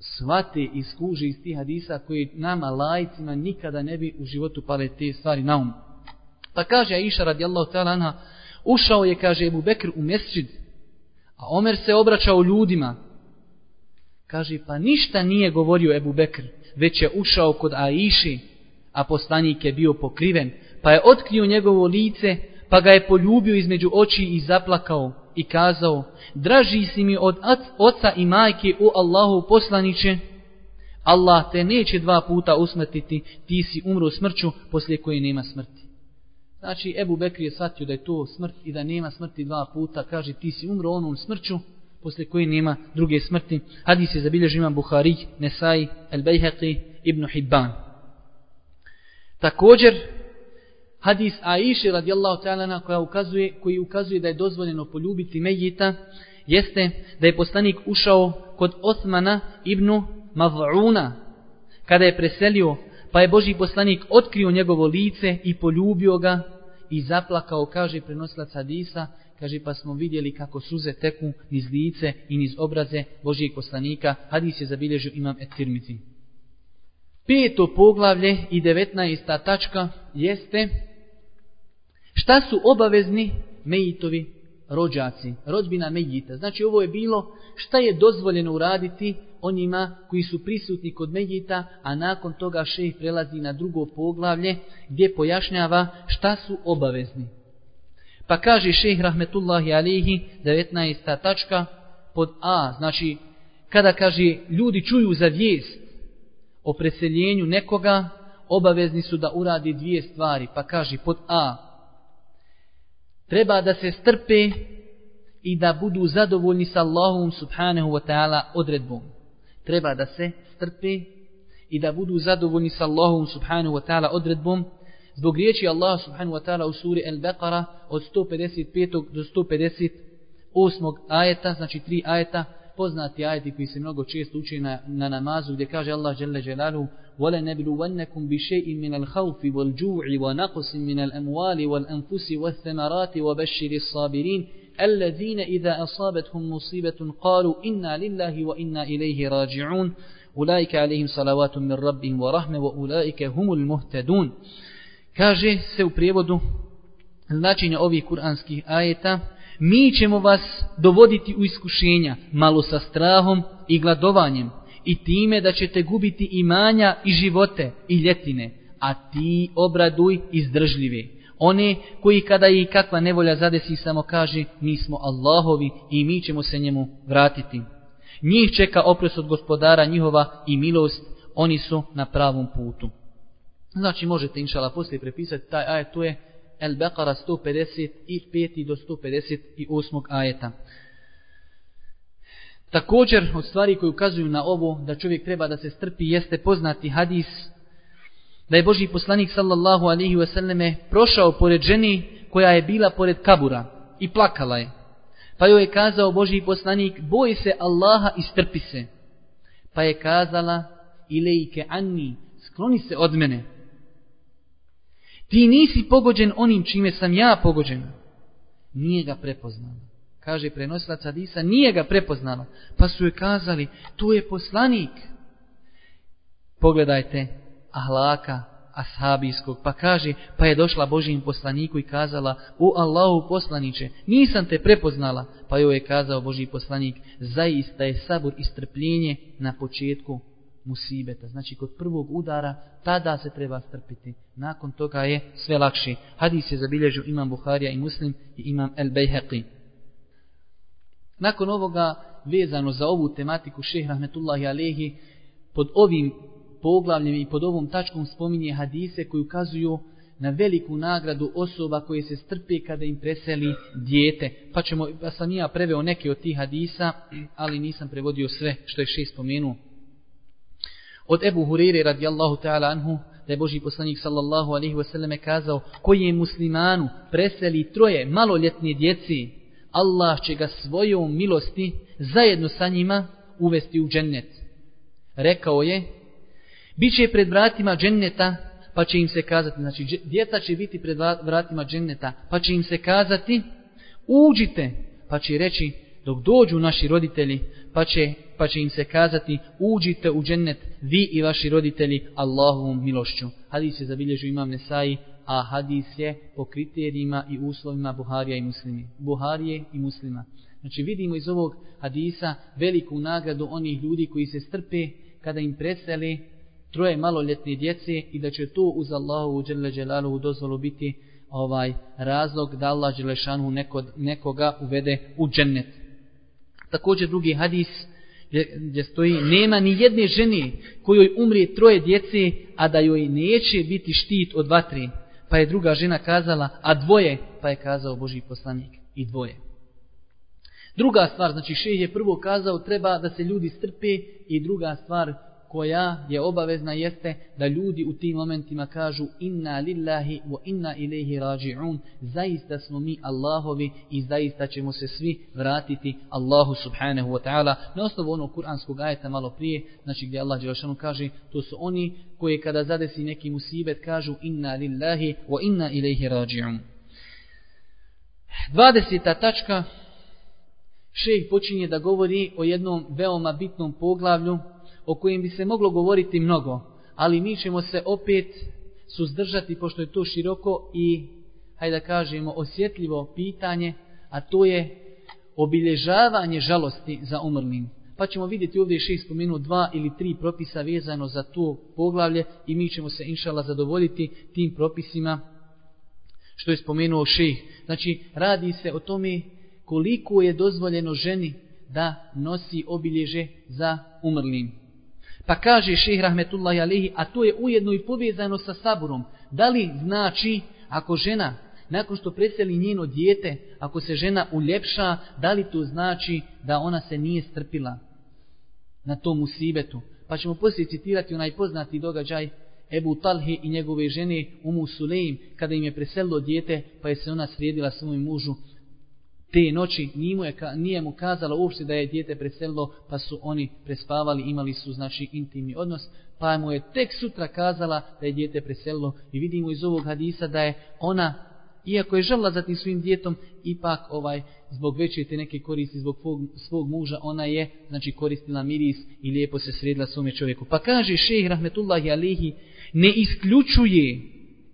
svate i skuže iz tih hadisa koji nama, lajcima, nikada ne bi u životu pale te stvari na um. Pa kaže Aisha radijallahu ta'ala anha, ušao je, kaže Ebu Bekr, u mesčid, A Omer se obraćao ljudima. Kaže, pa ništa nije govorio Ebu Bekr, već je ušao kod Aiši, a poslanik je bio pokriven, pa je otkrio njegovo lice, pa ga je poljubio između oči i zaplakao i kazao, draži si mi od oca i majke u Allahu poslaniće, Allah te neće dva puta usmrtiti, ti si umro smrću poslije koje nema smrti. Znači, Ebu Bekri je shvatio da je to smrt i da nema smrti dva puta. Kaže, ti si umro onom smrću, posle koje nema druge smrti. Hadis je zabilježio imam Buhari, Nesai, El Bejheqi, Ibn Hibban. Također, hadis Aiši radijallahu ta'ala koja ukazuje, koji ukazuje da je dozvoljeno poljubiti Mejita, jeste da je poslanik ušao kod Osmana ibn Mav'una, kada je preselio pa je Boži poslanik otkrio njegovo lice i poljubio ga i zaplakao, kaže prenosilac Hadisa, kaže pa smo vidjeli kako suze teku niz lice i niz obraze Božijeg poslanika, Hadis je zabilježio imam Etirmici. Peto poglavlje i devetnaesta tačka jeste šta su obavezni mejitovi rođaci, rodbina mejita. Znači ovo je bilo šta je dozvoljeno uraditi onima koji su prisutni kod Medjita, a nakon toga šejh prelazi na drugo poglavlje gdje pojašnjava šta su obavezni. Pa kaže šejh rahmetullahi alihi 19. tačka pod A, znači kada kaže ljudi čuju za vijest o preseljenju nekoga, obavezni su da uradi dvije stvari. Pa kaže pod A, treba da se strpe i da budu zadovoljni sa Allahom subhanahu wa ta'ala odredbom treba da se strpe i da budu zadovoljni sa Allahom subhanahu wa ta'ala odredbom zbog riječi Allaha subhanahu wa ta'ala u suri Al-Baqara od 155. do 158. ajeta, znači tri ajeta, poznati ajeti koji se mnogo često uči na, na namazu gdje kaže Allah dželle dželaluhu ولا نبلونكم بشيء من الخوف والجوع ونقص من الأموال والأنفس والثمرات وبشر الصابرين الَّذِينَ إِذَا أَصَابَتْهُمْ مُصِيبَةٌ قَالُوا إِنَّا لِلَّهِ وَإِنَّا إِلَيْهِ رَاجِعُونَ أُولَئِكَ عَلَيْهِمْ صَلَوَاتٌ مِنْ رَبِّهِمْ وَرَحْمَةٌ وَأُولَئِكَ هُمُ الْمُهْتَدُونَ Kaže se u prijevodu značenja ovih kuranskih ajeta mi ćemo vas dovoditi u iskušenja malo sa strahom i gladovanjem i time da ćete gubiti imanja i živote i ljetine, a ti obraduj izdržljive. One koji kada i kakva nevolja zadesi samo kaže mi smo Allahovi i mi ćemo se njemu vratiti. Njih čeka oprost od gospodara njihova i milost, oni su na pravom putu. Znači možete inšala poslije prepisati taj ajet, to je El-Beqara 155 do 158 ajeta. Također, od stvari koje ukazuju na ovo da čovjek treba da se strpi, jeste poznati hadis da je Boži poslanik sallallahu alihi wasallame prošao pored ženi koja je bila pored kabura i plakala je. Pa joj je kazao Boži poslanik, boj se Allaha i strpi se. Pa je kazala, ilejke anni, skloni se od mene. Ti nisi pogođen onim čime sam ja pogođen. Nije ga prepoznala. Kaže prenosilac Hadisa, nije ga prepoznala. Pa su joj kazali, tu je poslanik. Pogledajte, ahlaka ashabijskog. Pa kaže, pa je došla Božijim poslaniku i kazala, o Allahu poslaniće, nisam te prepoznala. Pa joj je kazao Božiji poslanik, zaista je sabur i strpljenje na početku musibeta. Znači kod prvog udara tada se treba strpiti. Nakon toga je sve lakše. Hadis je zabilježio imam Buharija i Muslim i imam El Bejheqi. Nakon ovoga vezano za ovu tematiku šehr Rahmetullahi Alehi pod ovim poglavljem i pod ovom tačkom spominje hadise koji ukazuju na veliku nagradu osoba koje se strpe kada im preseli dijete. Pa, ćemo, ja sam ja preveo neke od tih hadisa, ali nisam prevodio sve što je šest spomenuo. Od Ebu Hurire radijallahu ta'ala anhu, da je Boži poslanik sallallahu alaihi wasallam kazao, koji je muslimanu preseli troje maloljetne djeci, Allah će ga svojom milosti zajedno sa njima uvesti u džennet. Rekao je, Biće pred vratima dženneta, pa će im se kazati, znači djeca će biti pred vratima dženneta, pa će im se kazati, uđite, pa će reći, dok dođu naši roditelji, pa će, pa će im se kazati uđite u džennet vi i vaši roditelji Allahovom milošću. Hadis je zabilježio imam Nesai, a hadis je po kriterijima i uslovima Buharija i muslimi. Buharije i muslima. Znači vidimo iz ovog hadisa veliku nagradu onih ljudi koji se strpe kada im preseli troje maloljetne djece i da će to uz Allahu dželle dželaluhu dozvolu biti ovaj razlog da Allah dželešanu neko, nekoga uvede u džennet. Također drugi hadis gdje, gdje stoji nema ni jedne žene kojoj umrije troje djece, a da joj neće biti štit od vatre. Pa je druga žena kazala, a dvoje, pa je kazao Boži poslanik, i dvoje. Druga stvar, znači šeh je prvo kazao, treba da se ljudi strpe i druga stvar, koja je obavezna jeste da ljudi u tim momentima kažu inna lillahi wa inna ilaihi raji'un zaista smo mi Allahovi i zaista ćemo se svi vratiti Allahu subhanahu wa ta'ala. Na osnovu onog kuranskog ajeta malo prije znači gdje Allah Đelšanu kaže to su oni koji kada zadesi neki musibet kažu inna lillahi wa inna ilaihi raji'un 20. tačka. Šejh počinje da govori o jednom veoma bitnom poglavlju o kojem bi se moglo govoriti mnogo, ali mi ćemo se opet suzdržati, pošto je to široko i, hajde da kažemo, osjetljivo pitanje, a to je obilježavanje žalosti za umrlim. Pa ćemo vidjeti ovdje šest spomenu dva ili tri propisa vezano za to poglavlje i mi ćemo se inšala zadovoljiti tim propisima što je spomenuo šeh. Znači, radi se o tome koliko je dozvoljeno ženi da nosi obilježe za umrlim. Pa kaže šeh rahmetullahi alihi, a to je ujedno i povezano sa saburom. Da li znači, ako žena nakon što preseli njeno dijete, ako se žena uljepša, da li to znači da ona se nije strpila na tom usibetu? Pa ćemo poslije citirati onaj poznati događaj Ebu Talhi i njegove žene Umu Sulejim, kada im je preselilo dijete, pa je se ona srijedila svojom mužu te noći, nije mu, je, nije mu kazala uopšte da je dijete preselilo, pa su oni prespavali, imali su znači intimni odnos, pa mu je tek sutra kazala da je dijete preselilo i vidimo iz ovog hadisa da je ona iako je želila za tim svojim djetom, ipak ovaj zbog veće te neke koristi zbog svog, svog muža, ona je znači koristila miris i lijepo se sredila svome čovjeku. Pa kaže šejh rahmetullahi alihi, ne isključuje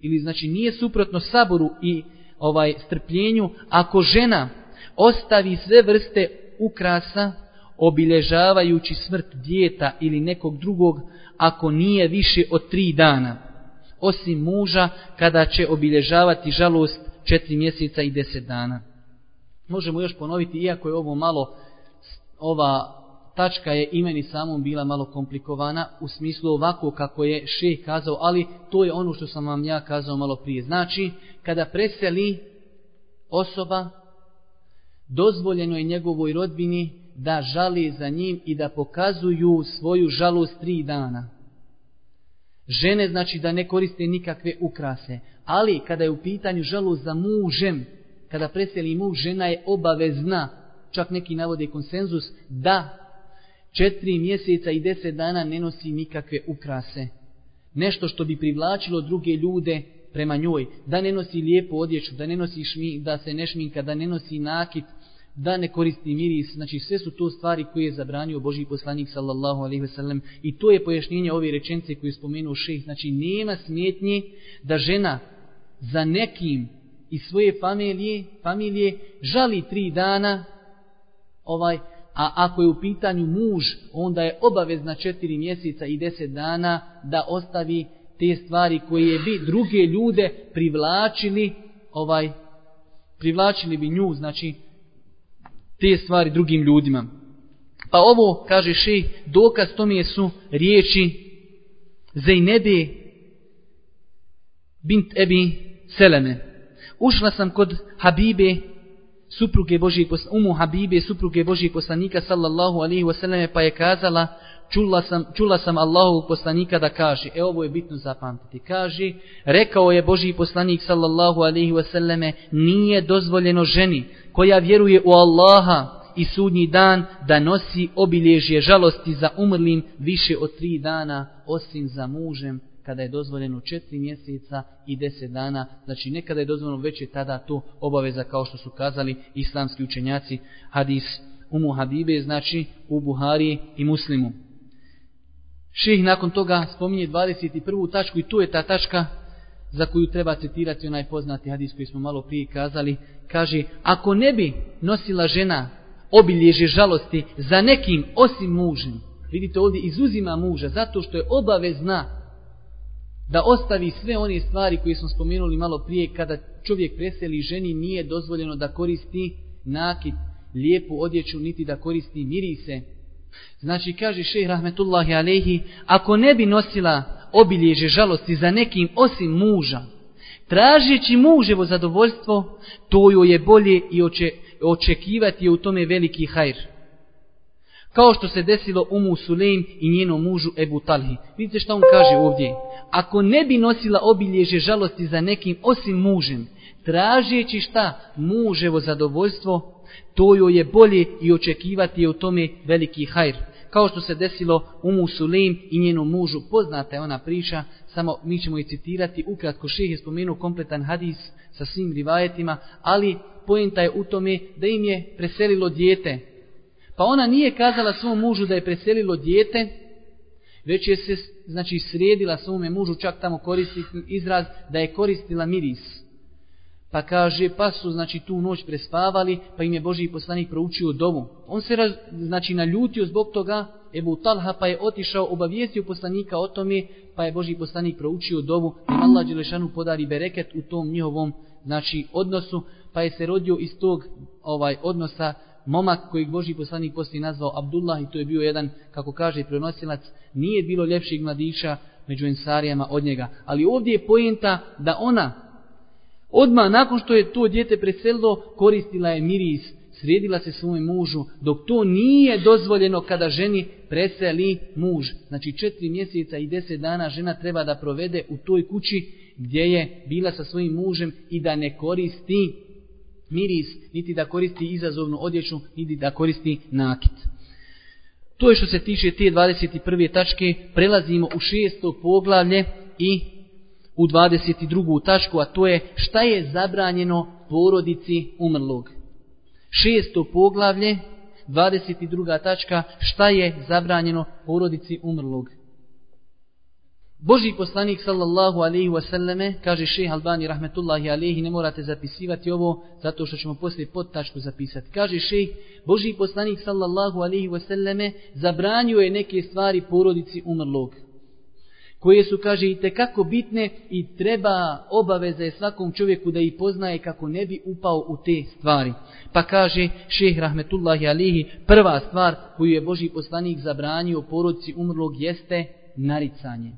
ili znači nije suprotno saboru i ovaj strpljenju ako žena ostavi sve vrste ukrasa obilježavajući smrt djeta ili nekog drugog ako nije više od tri dana osim muža kada će obilježavati žalost četiri mjeseca i deset dana. Možemo još ponoviti, iako je ovo malo, ova tačka je imeni samom bila malo komplikovana u smislu ovako kako je šeh kazao, ali to je ono što sam vam ja kazao malo prije. Znači, kada preseli osoba, dozvoljeno je njegovoj rodbini da žali za njim i da pokazuju svoju žalost tri dana. Žene znači da ne koriste nikakve ukrase. Ali kada je u pitanju žalost za mužem, kada preseli muž, žena je obavezna, čak neki navode konsenzus, da četiri mjeseca i deset dana ne nosi nikakve ukrase. Nešto što bi privlačilo druge ljude prema njoj. Da ne nosi lijepu odjeću, da ne nosi šmi, da se ne šminka, da ne nosi nakit, da ne koristi miris, znači sve su to stvari koje je zabranio Boži poslanik sallallahu alaihi ve sellem i to je pojašnjenje ove rečence koje je spomenuo šejh. znači nema smjetnje da žena za nekim iz svoje familije, familije žali tri dana, ovaj, a ako je u pitanju muž, onda je obavezna četiri mjeseca i deset dana da ostavi te stvari koje bi druge ljude privlačili, ovaj, privlačili bi nju, znači te stvari drugim ljudima. Pa ovo, kaže še, dokaz tome su riječi Zajnebe bint Ebi Seleme. Ušla sam kod Habibe, supruge Božije umu Habibe, supruge Božije poslanika, sallallahu alihi wasallam, pa je kazala, čula sam, čula sam Allahu poslanika da kaže, e ovo je bitno zapamtiti, kaže, rekao je Boži poslanik, sallallahu alaihi wasallame, nije dozvoljeno ženi, koja vjeruje u Allaha i sudnji dan da nosi obilježje žalosti za umrlim više od tri dana osim za mužem kada je dozvoljeno četiri mjeseca i deset dana, znači nekada je dozvoljeno već je tada to obaveza kao što su kazali islamski učenjaci. Hadis Umu Habibe, znači u Buhari i Muslimu. Ših nakon toga spominje 21. tačku i tu je ta tačka za koju treba citirati onaj poznati hadis koji smo malo prije kazali, kaže, ako ne bi nosila žena obilježe žalosti za nekim osim mužem, vidite ovdje izuzima muža, zato što je obavezna da ostavi sve one stvari koje smo spomenuli malo prije, kada čovjek preseli ženi, nije dozvoljeno da koristi nakit, lijepu odjeću, niti da koristi mirise. Znači, kaže šehr Rahmetullahi Alehi, ako ne bi nosila obilježe žalosti za nekim osim muža, tražeći muževo zadovoljstvo, to joj je bolje i oče, očekivati je u tome veliki hajr. Kao što se desilo Umu Sulejm i njenom mužu Ebu Talhi. Vidite što on kaže ovdje. Ako ne bi nosila obilježe žalosti za nekim osim mužem, tražeći šta muževo zadovoljstvo, to joj je bolje i očekivati je u tome veliki hajr kao što se desilo Umu Sulim i njenom mužu. Poznata je ona priča, samo mi ćemo je citirati. Ukratko šeh je spomenuo kompletan hadis sa svim rivajetima, ali pojenta je u tome da im je preselilo dijete. Pa ona nije kazala svom mužu da je preselilo dijete, već je se znači sredila svome mužu, čak tamo koristi izraz da je koristila miris. Pa kaže, pa su znači tu noć prespavali, pa im je Boži poslanik proučio dovu. On se raz, znači naljutio zbog toga, Ebu Talha pa je otišao, obavijestio poslanika o tome, pa je Boži poslanik proučio dovu, da Allah Đelešanu podari bereket u tom njihovom znači odnosu, pa je se rodio iz tog ovaj odnosa momak kojeg Boži poslanik poslije nazvao Abdullah i to je bio jedan, kako kaže prenosilac, nije bilo ljepših mladića među ensarijama od njega. Ali ovdje je pojenta da ona Odma nakon što je to dijete preselilo, koristila je miris, sredila se svome mužu, dok to nije dozvoljeno kada ženi preseli muž. Znači četiri mjeseca i deset dana žena treba da provede u toj kući gdje je bila sa svojim mužem i da ne koristi miris, niti da koristi izazovnu odjeću, niti da koristi nakit. To je što se tiče te 21. tačke, prelazimo u šesto poglavlje i u 22. tačku, a to je šta je zabranjeno porodici umrlog. Šesto poglavlje, 22. tačka, šta je zabranjeno porodici umrlog. Boži poslanik sallallahu alaihi wasallame, kaže šeha Albani rahmetullahi alaihi, ne morate zapisivati ovo, zato što ćemo poslije pod tačku zapisati. Kaže šeha, Boži poslanik sallallahu alaihi wasallame, zabranio je neke stvari porodici umrlog koje su, kaže, i kako bitne i treba obaveza je svakom čovjeku da ih poznaje kako ne bi upao u te stvari. Pa kaže šeh Rahmetullahi Alihi, prva stvar koju je Boži poslanik zabranio porodci umrlog jeste naricanje.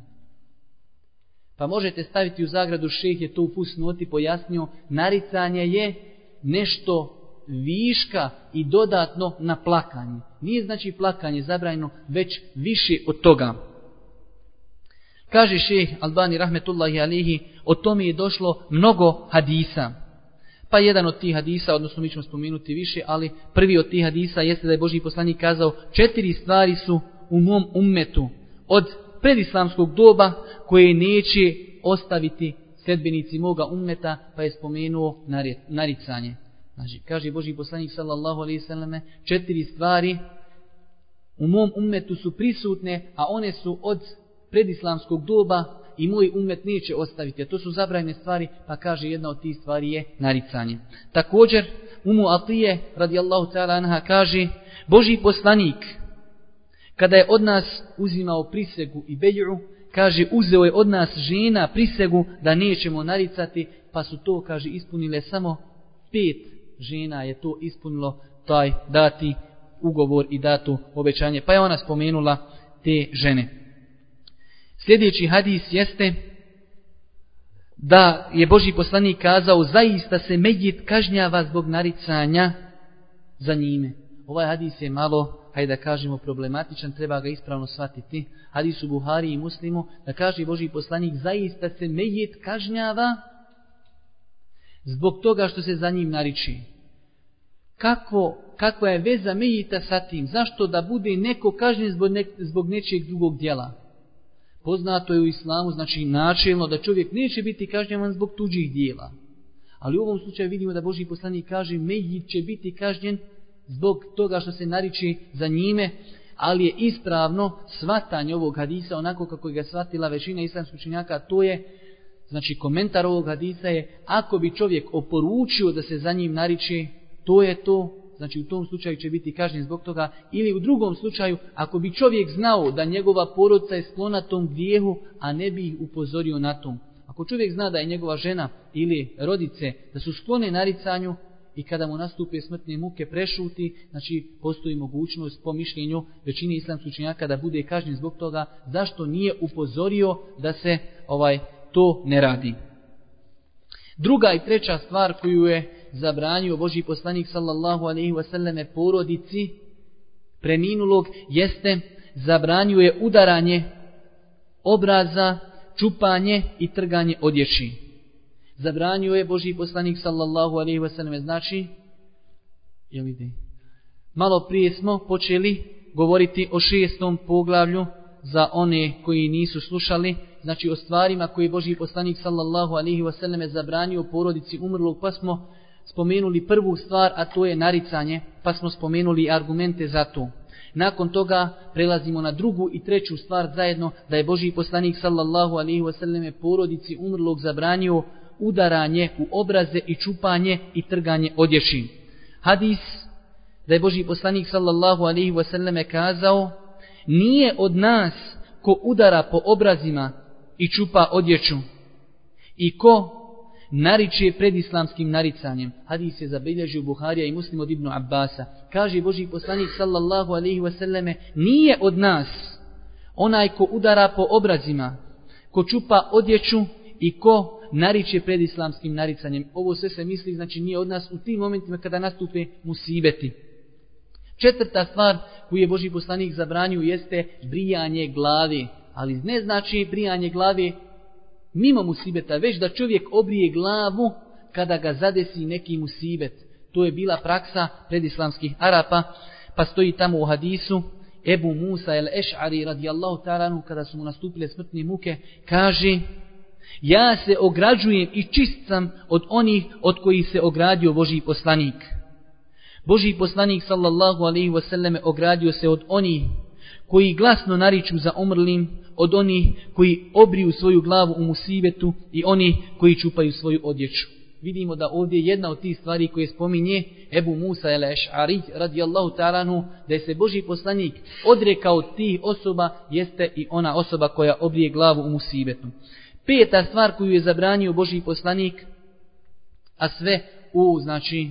Pa možete staviti u zagradu šeh je to u fusnoti pojasnio, naricanje je nešto viška i dodatno na plakanje. Nije znači plakanje zabranjeno, već više od toga. Kaže šeh Albani rahmetullahi alihi, o tome je došlo mnogo hadisa. Pa jedan od tih hadisa, odnosno mi ćemo spomenuti više, ali prvi od tih hadisa jeste da je Boži poslanik kazao četiri stvari su u mom ummetu od predislamskog doba koje neće ostaviti sedbenici moga ummeta, pa je spomenuo naricanje. Znači, kaže Boži poslanik sallallahu alaihi sallame, četiri stvari u mom ummetu su prisutne, a one su od predislamskog doba i moj umet neće ostaviti. A to su zabrajne stvari, pa kaže jedna od tih stvari je naricanje. Također, Umu Atije, radijallahu ta'ala anha, kaže, Boži poslanik, kada je od nas uzimao prisegu i belju, kaže, uzeo je od nas žena prisegu da nećemo naricati, pa su to, kaže, ispunile samo pet žena je to ispunilo taj dati ugovor i datu obećanje. Pa je ona spomenula te žene. Sljedeći hadis jeste da je Boži poslanik kazao zaista se Medjit kažnjava zbog naricanja za njime. Ovaj hadis je malo, hajde da kažemo, problematičan, treba ga ispravno shvatiti. Hadis u Buhari i Muslimu, da kaže Boži poslanik, zaista se Medjit kažnjava zbog toga što se za njim nariči. Kako, kakva je veza Medjita sa tim? Zašto da bude neko kažnjen zbog, ne, zbog nečijeg drugog djela? Poznato je u islamu, znači načelno, da čovjek neće biti kažnjavan zbog tuđih dijela. Ali u ovom slučaju vidimo da Boži poslanik kaže Mejid će biti kažnjen zbog toga što se nariči za njime, ali je ispravno svatanje ovog hadisa onako kako je ga svatila većina islamskih učenjaka, to je, znači komentar ovog hadisa je, ako bi čovjek oporučio da se za njim nariče, to je to, znači u tom slučaju će biti kažnjen zbog toga, ili u drugom slučaju, ako bi čovjek znao da njegova porodca je sklona tom grijehu, a ne bi ih upozorio na tom. Ako čovjek zna da je njegova žena ili rodice da su sklone naricanju i kada mu nastupe smrtne muke prešuti, znači postoji mogućnost po mišljenju većine islamskih učenjaka da bude kažnjen zbog toga zašto nije upozorio da se ovaj to ne radi. Druga i treća stvar koju je zabranio Boži poslanik sallallahu alaihi wasallame porodici preminulog jeste zabranio je udaranje obraza, čupanje i trganje odjeći. Zabranio je Boži poslanik sallallahu alaihi wasallame znači jel ide? Malo prije smo počeli govoriti o šestom poglavlju za one koji nisu slušali, znači o stvarima koje je Boži poslanik sallallahu alaihi wasallam zabranio porodici umrlog, pa smo spomenuli prvu stvar, a to je naricanje, pa smo spomenuli argumente za to. Nakon toga prelazimo na drugu i treću stvar zajedno, da je Boži poslanik sallallahu alaihi wasallam porodici umrlog zabranio udaranje u obraze i čupanje i trganje odješi. Hadis da je Boži poslanik sallallahu alaihi wasallam kazao, nije od nas ko udara po obrazima i čupa odjeću i ko nariče pred islamskim naricanjem. Hadis je zabilježio Buharija i muslim od Ibnu Abbasa. Kaže Boži poslanik sallallahu alaihi wasallame, nije od nas onaj ko udara po obrazima, ko čupa odjeću i ko nariče pred islamskim naricanjem. Ovo sve se misli, znači nije od nas u tim momentima kada nastupe musibeti. Četvrta stvar koju je Boži poslanik zabranio jeste brijanje glavi. Ali ne znači brijanje glavi mimo musibeta, već da čovjek obrije glavu kada ga zadesi neki musibet. To je bila praksa predislamskih Arapa, pa stoji tamo u hadisu Ebu Musa el Eš'ari radijallahu taranu kada su mu nastupile smrtne muke, kaže Ja se ograđujem i čist sam od onih od kojih se ogradio Boži poslanik. Boži poslanik sallallahu alaihi wasallam ogradio se od onih koji glasno nariču za umrlim, od onih koji obriju svoju glavu u musibetu i oni koji čupaju svoju odjeću. Vidimo da ovdje jedna od tih stvari koje spominje Ebu Musa el Eš'ari radijallahu taranu da je se Boži poslanik odrekao tih osoba jeste i ona osoba koja obrije glavu u musibetu. Peta stvar koju je zabranio Boži poslanik a sve u znači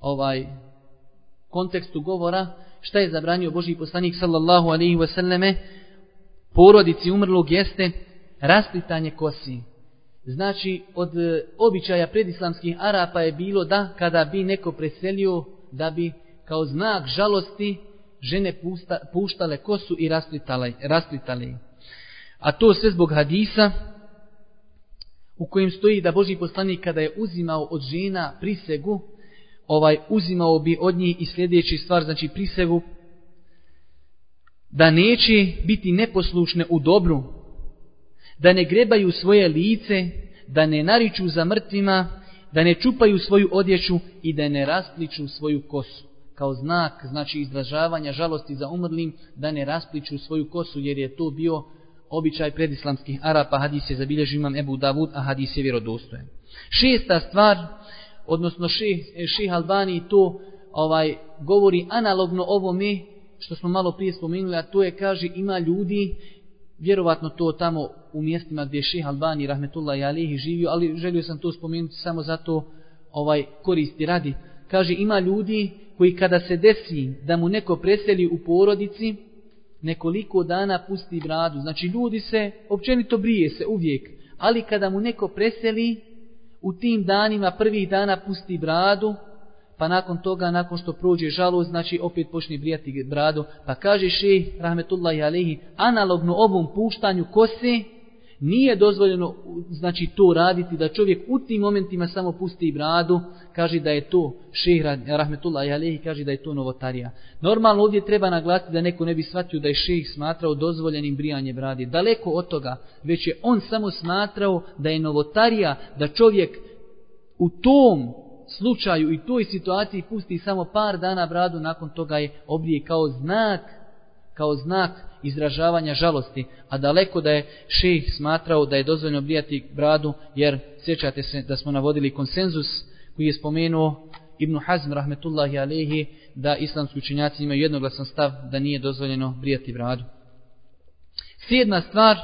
ovaj kontekstu govora šta je zabranio Boži poslanik sallallahu alaihi wasallame porodici umrlog jeste rasplitanje kosi. Znači, od e, običaja predislamskih Arapa je bilo da kada bi neko preselio, da bi kao znak žalosti žene pusta, puštale kosu i rasplitale, rasplitale. A to sve zbog hadisa u kojem stoji da Boži poslanik kada je uzimao od žena prisegu, ovaj uzimao bi od njih i sljedeći stvar, znači prisegu, da neće biti neposlušne u dobru, da ne grebaju svoje lice, da ne nariču za mrtvima, da ne čupaju svoju odjeću i da ne raspliču svoju kosu. Kao znak, znači izražavanja žalosti za umrlim, da ne raspliču svoju kosu, jer je to bio običaj predislamskih Arapa, hadis je zabilježio imam Ebu Davud, a hadis je vjerodostojen. Šesta stvar, odnosno ših e, ših Albani to ovaj govori analogno ovome što smo malo prije spomenuli, a to je, kaže, ima ljudi, vjerovatno to tamo u mjestima gdje je ših Albani, rahmetullah i alihi, živio, ali želio sam to spomenuti samo zato ovaj koristi radi. Kaže, ima ljudi koji kada se desi da mu neko preseli u porodici, nekoliko dana pusti bradu. Znači, ljudi se, općenito brije se uvijek, ali kada mu neko preseli, u tim danima, prvih dana pusti bradu, pa nakon toga, nakon što prođe žalost, znači opet počne brijati bradu, pa kaže šeh, rahmetullahi alehi, analogno ovom puštanju kose, nije dozvoljeno znači to raditi, da čovjek u tim momentima samo pusti bradu, kaže da je to šeh, rahmetullahi alehi, kaže da je to novotarija. Normalno ovdje treba naglasiti da neko ne bi shvatio da je šeh smatrao dozvoljenim brijanje brade. Daleko od toga, već je on samo smatrao da je novotarija, da čovjek u tom slučaju i toj situaciji pusti samo par dana bradu, nakon toga je obrije kao znak, kao znak izražavanja žalosti, a daleko da je šejh smatrao da je dozvoljno obrijati bradu, jer sjećate se da smo navodili konsenzus koji je spomenuo Ibn Hazm rahmetullahi alehi da islamski učenjaci imaju jednoglasan stav da nije dozvoljeno brijati bradu. Sjedna stvar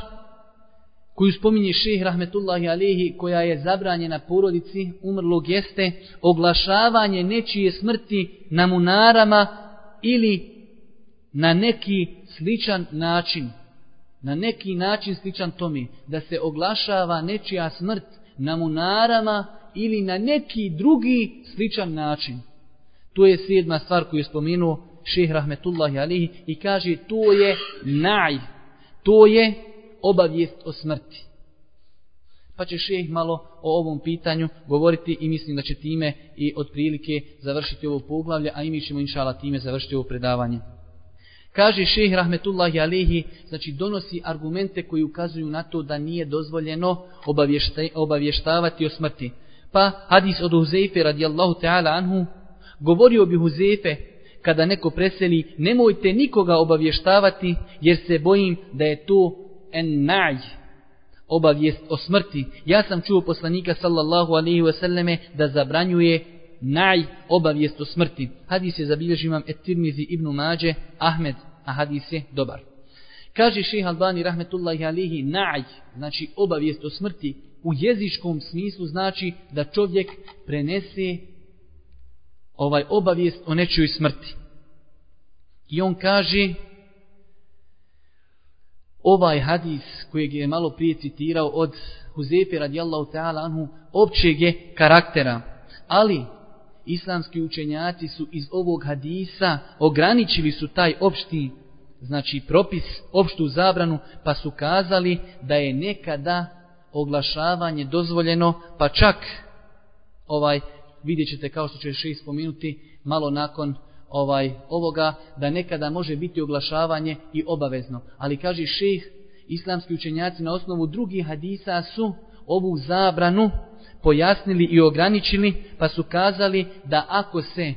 koju spominje šeh rahmetullahi alihi koja je zabranjena porodici umrlog jeste oglašavanje nečije smrti na munarama ili na neki sličan način na neki način sličan tome da se oglašava nečija smrt na munarama ili na neki drugi sličan način. To je sedma stvar koju je spomenuo šeh rahmetullahi alihi i kaže to je naj to je obavijest o smrti. Pa će šejh malo o ovom pitanju govoriti i mislim da će time i otprilike završiti ovo poglavlje, a i mi ćemo inšala time završiti ovo predavanje. Kaže šejh rahmetullahi alihi, znači donosi argumente koji ukazuju na to da nije dozvoljeno obavještavati o smrti. Pa hadis od Huzeife radijallahu ta'ala anhu, govorio bi Huzeife kada neko preseli, nemojte nikoga obavještavati jer se bojim da je to en naj obavijest o smrti. Ja sam čuo poslanika sallallahu alaihi wa sallame da zabranjuje naj obavijest o smrti. Hadis je zabilježi imam et tirmizi ibn Mađe, Ahmed, a hadis je dobar. Kaže ših Albani rahmetullahi alihi naj, znači obavijest o smrti, u jezičkom smislu znači da čovjek prenese ovaj obavijest o nečoj smrti. I on kaže ovaj hadis kojeg je malo prije citirao od Huzefe radijallahu ta'ala anhu općeg je karaktera. Ali islamski učenjaci su iz ovog hadisa ograničili su taj opšti znači propis, opštu zabranu, pa su kazali da je nekada oglašavanje dozvoljeno, pa čak ovaj vidjet ćete kao što će še spomenuti, malo nakon ovaj ovoga da nekada može biti oglašavanje i obavezno. Ali kaže šejh islamski učenjaci na osnovu drugih hadisa su ovu zabranu pojasnili i ograničili pa su kazali da ako se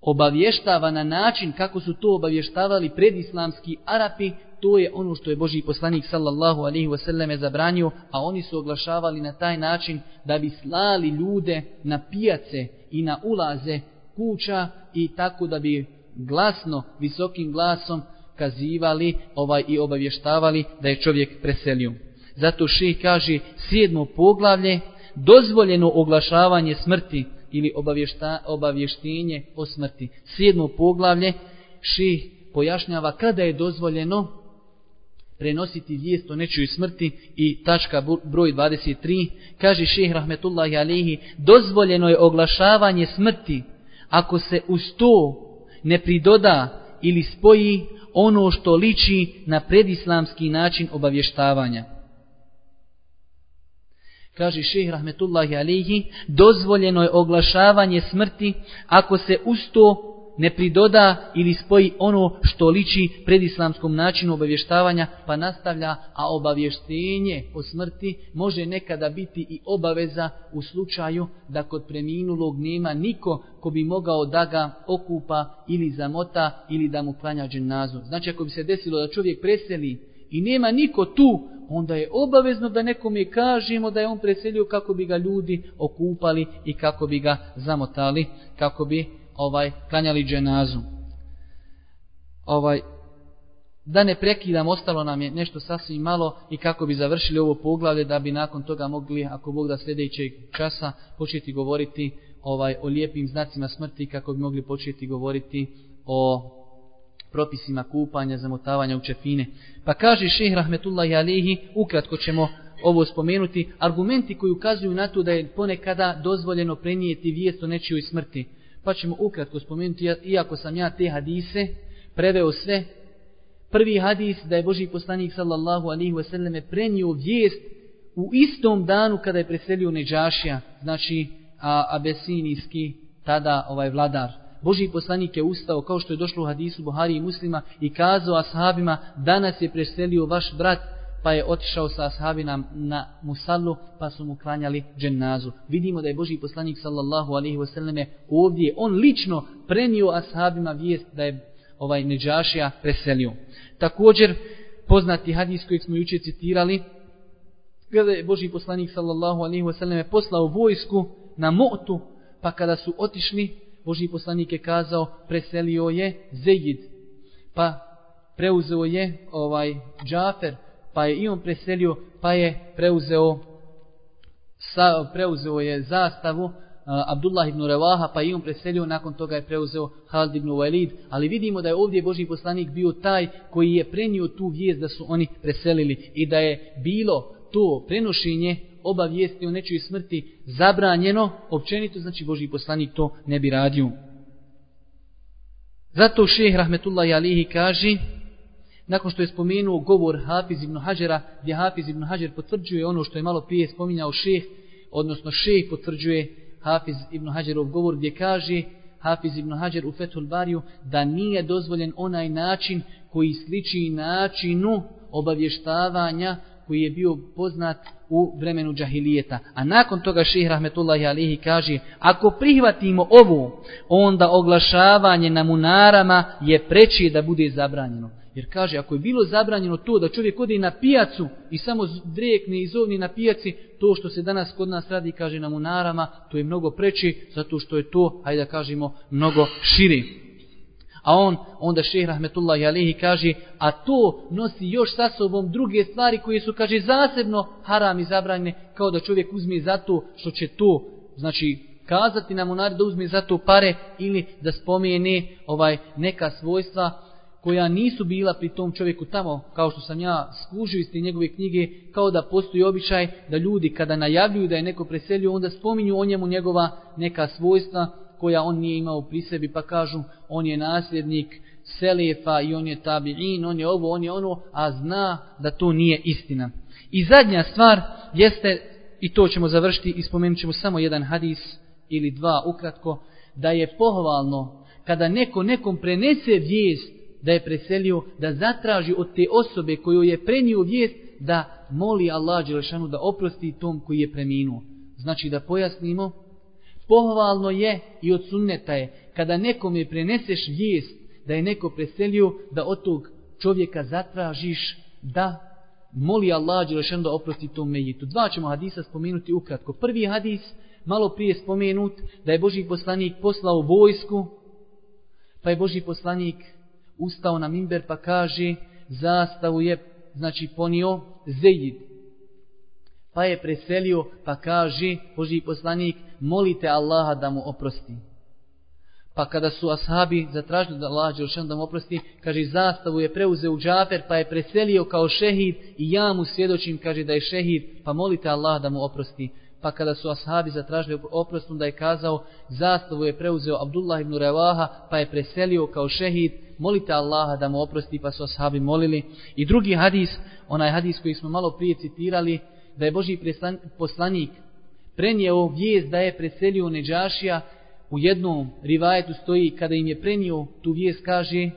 obavještava na način kako su to obavještavali predislamski Arapi, to je ono što je Boži poslanik sallallahu alaihi wasallam zabranio, a oni su oglašavali na taj način da bi slali ljude na pijace i na ulaze kuća i tako da bi glasno, visokim glasom kazivali ovaj i obavještavali da je čovjek preselio. Zato ših kaže sjedmo poglavlje, dozvoljeno oglašavanje smrti ili obavješta, obavještenje o smrti. Sjedmo poglavlje ših pojašnjava kada je dozvoljeno prenositi vijest o nečoj smrti i tačka broj 23 kaže ših rahmetullahi alihi dozvoljeno je oglašavanje smrti ako se uz to ne pridoda ili spoji ono što liči na predislamski način obavještavanja. Kaže šehr rahmetullahi alihi, dozvoljeno je oglašavanje smrti ako se uz to ne pridoda ili spoji ono što liči predislamskom načinu obavještavanja, pa nastavlja, a obavještenje o smrti može nekada biti i obaveza u slučaju da kod preminulog nema niko ko bi mogao da ga okupa ili zamota ili da mu klanja dženazu. Znači ako bi se desilo da čovjek preseli i nema niko tu, onda je obavezno da nekome kažemo da je on preselio kako bi ga ljudi okupali i kako bi ga zamotali, kako bi ovaj klanjali dženazu. Ovaj da ne prekidam, ostalo nam je nešto sasvim malo i kako bi završili ovo poglavlje da bi nakon toga mogli, ako Bog da sljedećeg časa, početi govoriti ovaj o lijepim znacima smrti kako bi mogli početi govoriti o propisima kupanja, zamotavanja u čefine. Pa kaže šeh rahmetullahi alihi, ukratko ćemo ovo spomenuti, argumenti koji ukazuju na to da je ponekada dozvoljeno prenijeti vijest o nečijoj smrti pa ćemo ukratko spomenuti, iako sam ja te hadise preveo sve. Prvi hadis da je Boži poslanik sallallahu alihi wasallam prenio vijest u istom danu kada je preselio Neđašija, znači a, abesinijski tada ovaj vladar. Boži poslanik je ustao kao što je došlo u hadisu Buhari i muslima i kazao ashabima danas je preselio vaš brat pa je otišao sa ashabina na musallu, pa su mu klanjali džennazu. Vidimo da je Boži poslanik sallallahu alaihi wasallam ovdje, on lično prenio ashabima vijest da je ovaj Neđašija preselio. Također, poznati hadis kojeg smo juče citirali, kada je Boži poslanik sallallahu alaihi wasallam poslao vojsku na motu, pa kada su otišli, Boži poslanik je kazao, preselio je Zejid, pa preuzeo je ovaj Džafer, pa je i on preselio, pa je preuzeo, sa, preuzeo je zastavu uh, Abdullah ibn Revaha, pa je i on preselio, nakon toga je preuzeo Halid ibn Walid, ali vidimo da je ovdje Boži poslanik bio taj koji je prenio tu vijest da su oni preselili i da je bilo to prenošenje obavijesti o nečoj smrti zabranjeno, općenito znači Boži poslanik to ne bi radio. Zato šeh rahmetullahi alihi kaže, nakon što je spomenuo govor Hafiz ibn Hađera, gdje Hafiz ibn Hađer potvrđuje ono što je malo prije spominjao šeh, odnosno šeh potvrđuje Hafiz ibn Hađerov govor gdje kaže Hafiz ibn Hađer u Fethul Bariju da nije dozvoljen onaj način koji sliči načinu obavještavanja koji je bio poznat u vremenu džahilijeta. A nakon toga ših rahmetullahi alihi kaže, ako prihvatimo ovo, onda oglašavanje na munarama je preći da bude zabranjeno. Jer kaže, ako je bilo zabranjeno to da čovjek ode na pijacu i samo drekne i zovni na pijaci, to što se danas kod nas radi, kaže nam u narama, to je mnogo preći, zato što je to, hajde da kažemo, mnogo širi. A on, onda šehr Rahmetullahi Alehi kaže, a to nosi još sa sobom druge stvari koje su, kaže, zasebno haram i zabranjene, kao da čovjek uzme za to što će to, znači, kazati na munari da uzme za to pare ili da spomene ovaj neka svojstva koja nisu bila pri tom čovjeku tamo, kao što sam ja skužio iz te njegove knjige, kao da postoji običaj da ljudi kada najavljuju da je neko preselio, onda spominju o njemu njegova neka svojstva koja on nije imao pri sebi, pa kažu on je nasljednik Selefa i on je tabi'in, on je ovo, on je ono, a zna da to nije istina. I zadnja stvar jeste, i to ćemo završiti i spomenut ćemo samo jedan hadis ili dva ukratko, da je pohvalno kada neko nekom prenese vijest da je preselio, da zatraži od te osobe koju je prenio vijest, da moli Allah Đelešanu da oprosti tom koji je preminuo. Znači da pojasnimo, pohvalno je i od sunneta je, kada nekome preneseš vijest da je neko preselio, da od tog čovjeka zatražiš da moli Allah Đelešanu da oprosti tom mejitu. Dva ćemo hadisa spomenuti ukratko. Prvi hadis, malo prije spomenut, da je Boži poslanik poslao vojsku, pa je Boži poslanik ustao na mimber pa kaže zastavu je znači ponio Zejid. Pa je preselio pa kaže Boži poslanik molite Allaha da mu oprosti. Pa kada su ashabi zatražili da Allah Đelšan da mu oprosti kaže zastavu je preuzeo u džafer pa je preselio kao šehid i ja mu svjedočim kaže da je šehid pa molite Allah da mu oprosti pa kada su ashabi zatražili oprost da je kazao zastavu je preuzeo Abdullah ibn Revaha pa je preselio kao šehid molite Allaha da mu oprosti pa su ashabi molili i drugi hadis onaj hadis koji smo malo prije citirali da je Boži poslanik prenio vijest da je preselio Neđašija u jednom rivajetu stoji kada im je prenio tu vijest kaže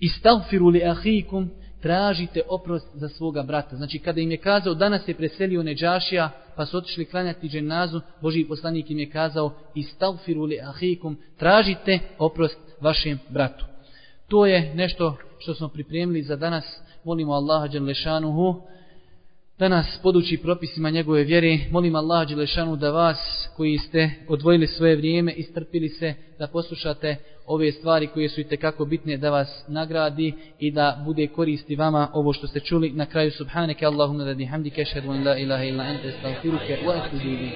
istagfiru li ahikum tražite oprost za svoga brata. Znači kada im je kazao danas je preselio Neđašija pa su otišli klanjati dženazu, Boži poslanik im je kazao istagfiru li ahikum tražite oprost vašem bratu. To je nešto što smo pripremili za danas. Molimo Allaha Đalešanuhu da nas poduči propisima njegove vjere. Molim Allaha Đelešanu da vas koji ste odvojili svoje vrijeme i strpili se da poslušate ove stvari koje su i tekako bitne da vas nagradi i da bude koristi vama ovo što ste čuli. Na kraju subhaneke Allahumma radi bihamdike ashhadu an la ilaha illa ente stavfiruke wa atubu ilayk.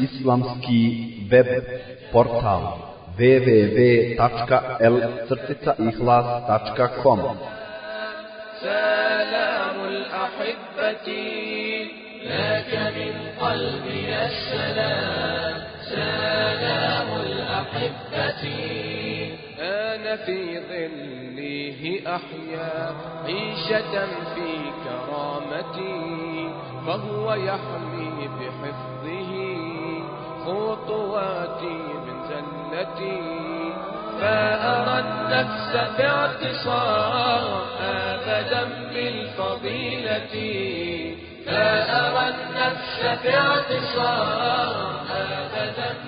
Islamski web portal. www.l-ihlas.com سلام الأحبة لك من قلبي السلام سلام الأحبة أنا في ظله أحيا عيشة في كرامتي فهو يحمي بحفظه خطواتي جنتي فأرى النفس باعتصام أبدا بالفضيلة. فأرى النفس باعتصام أبدا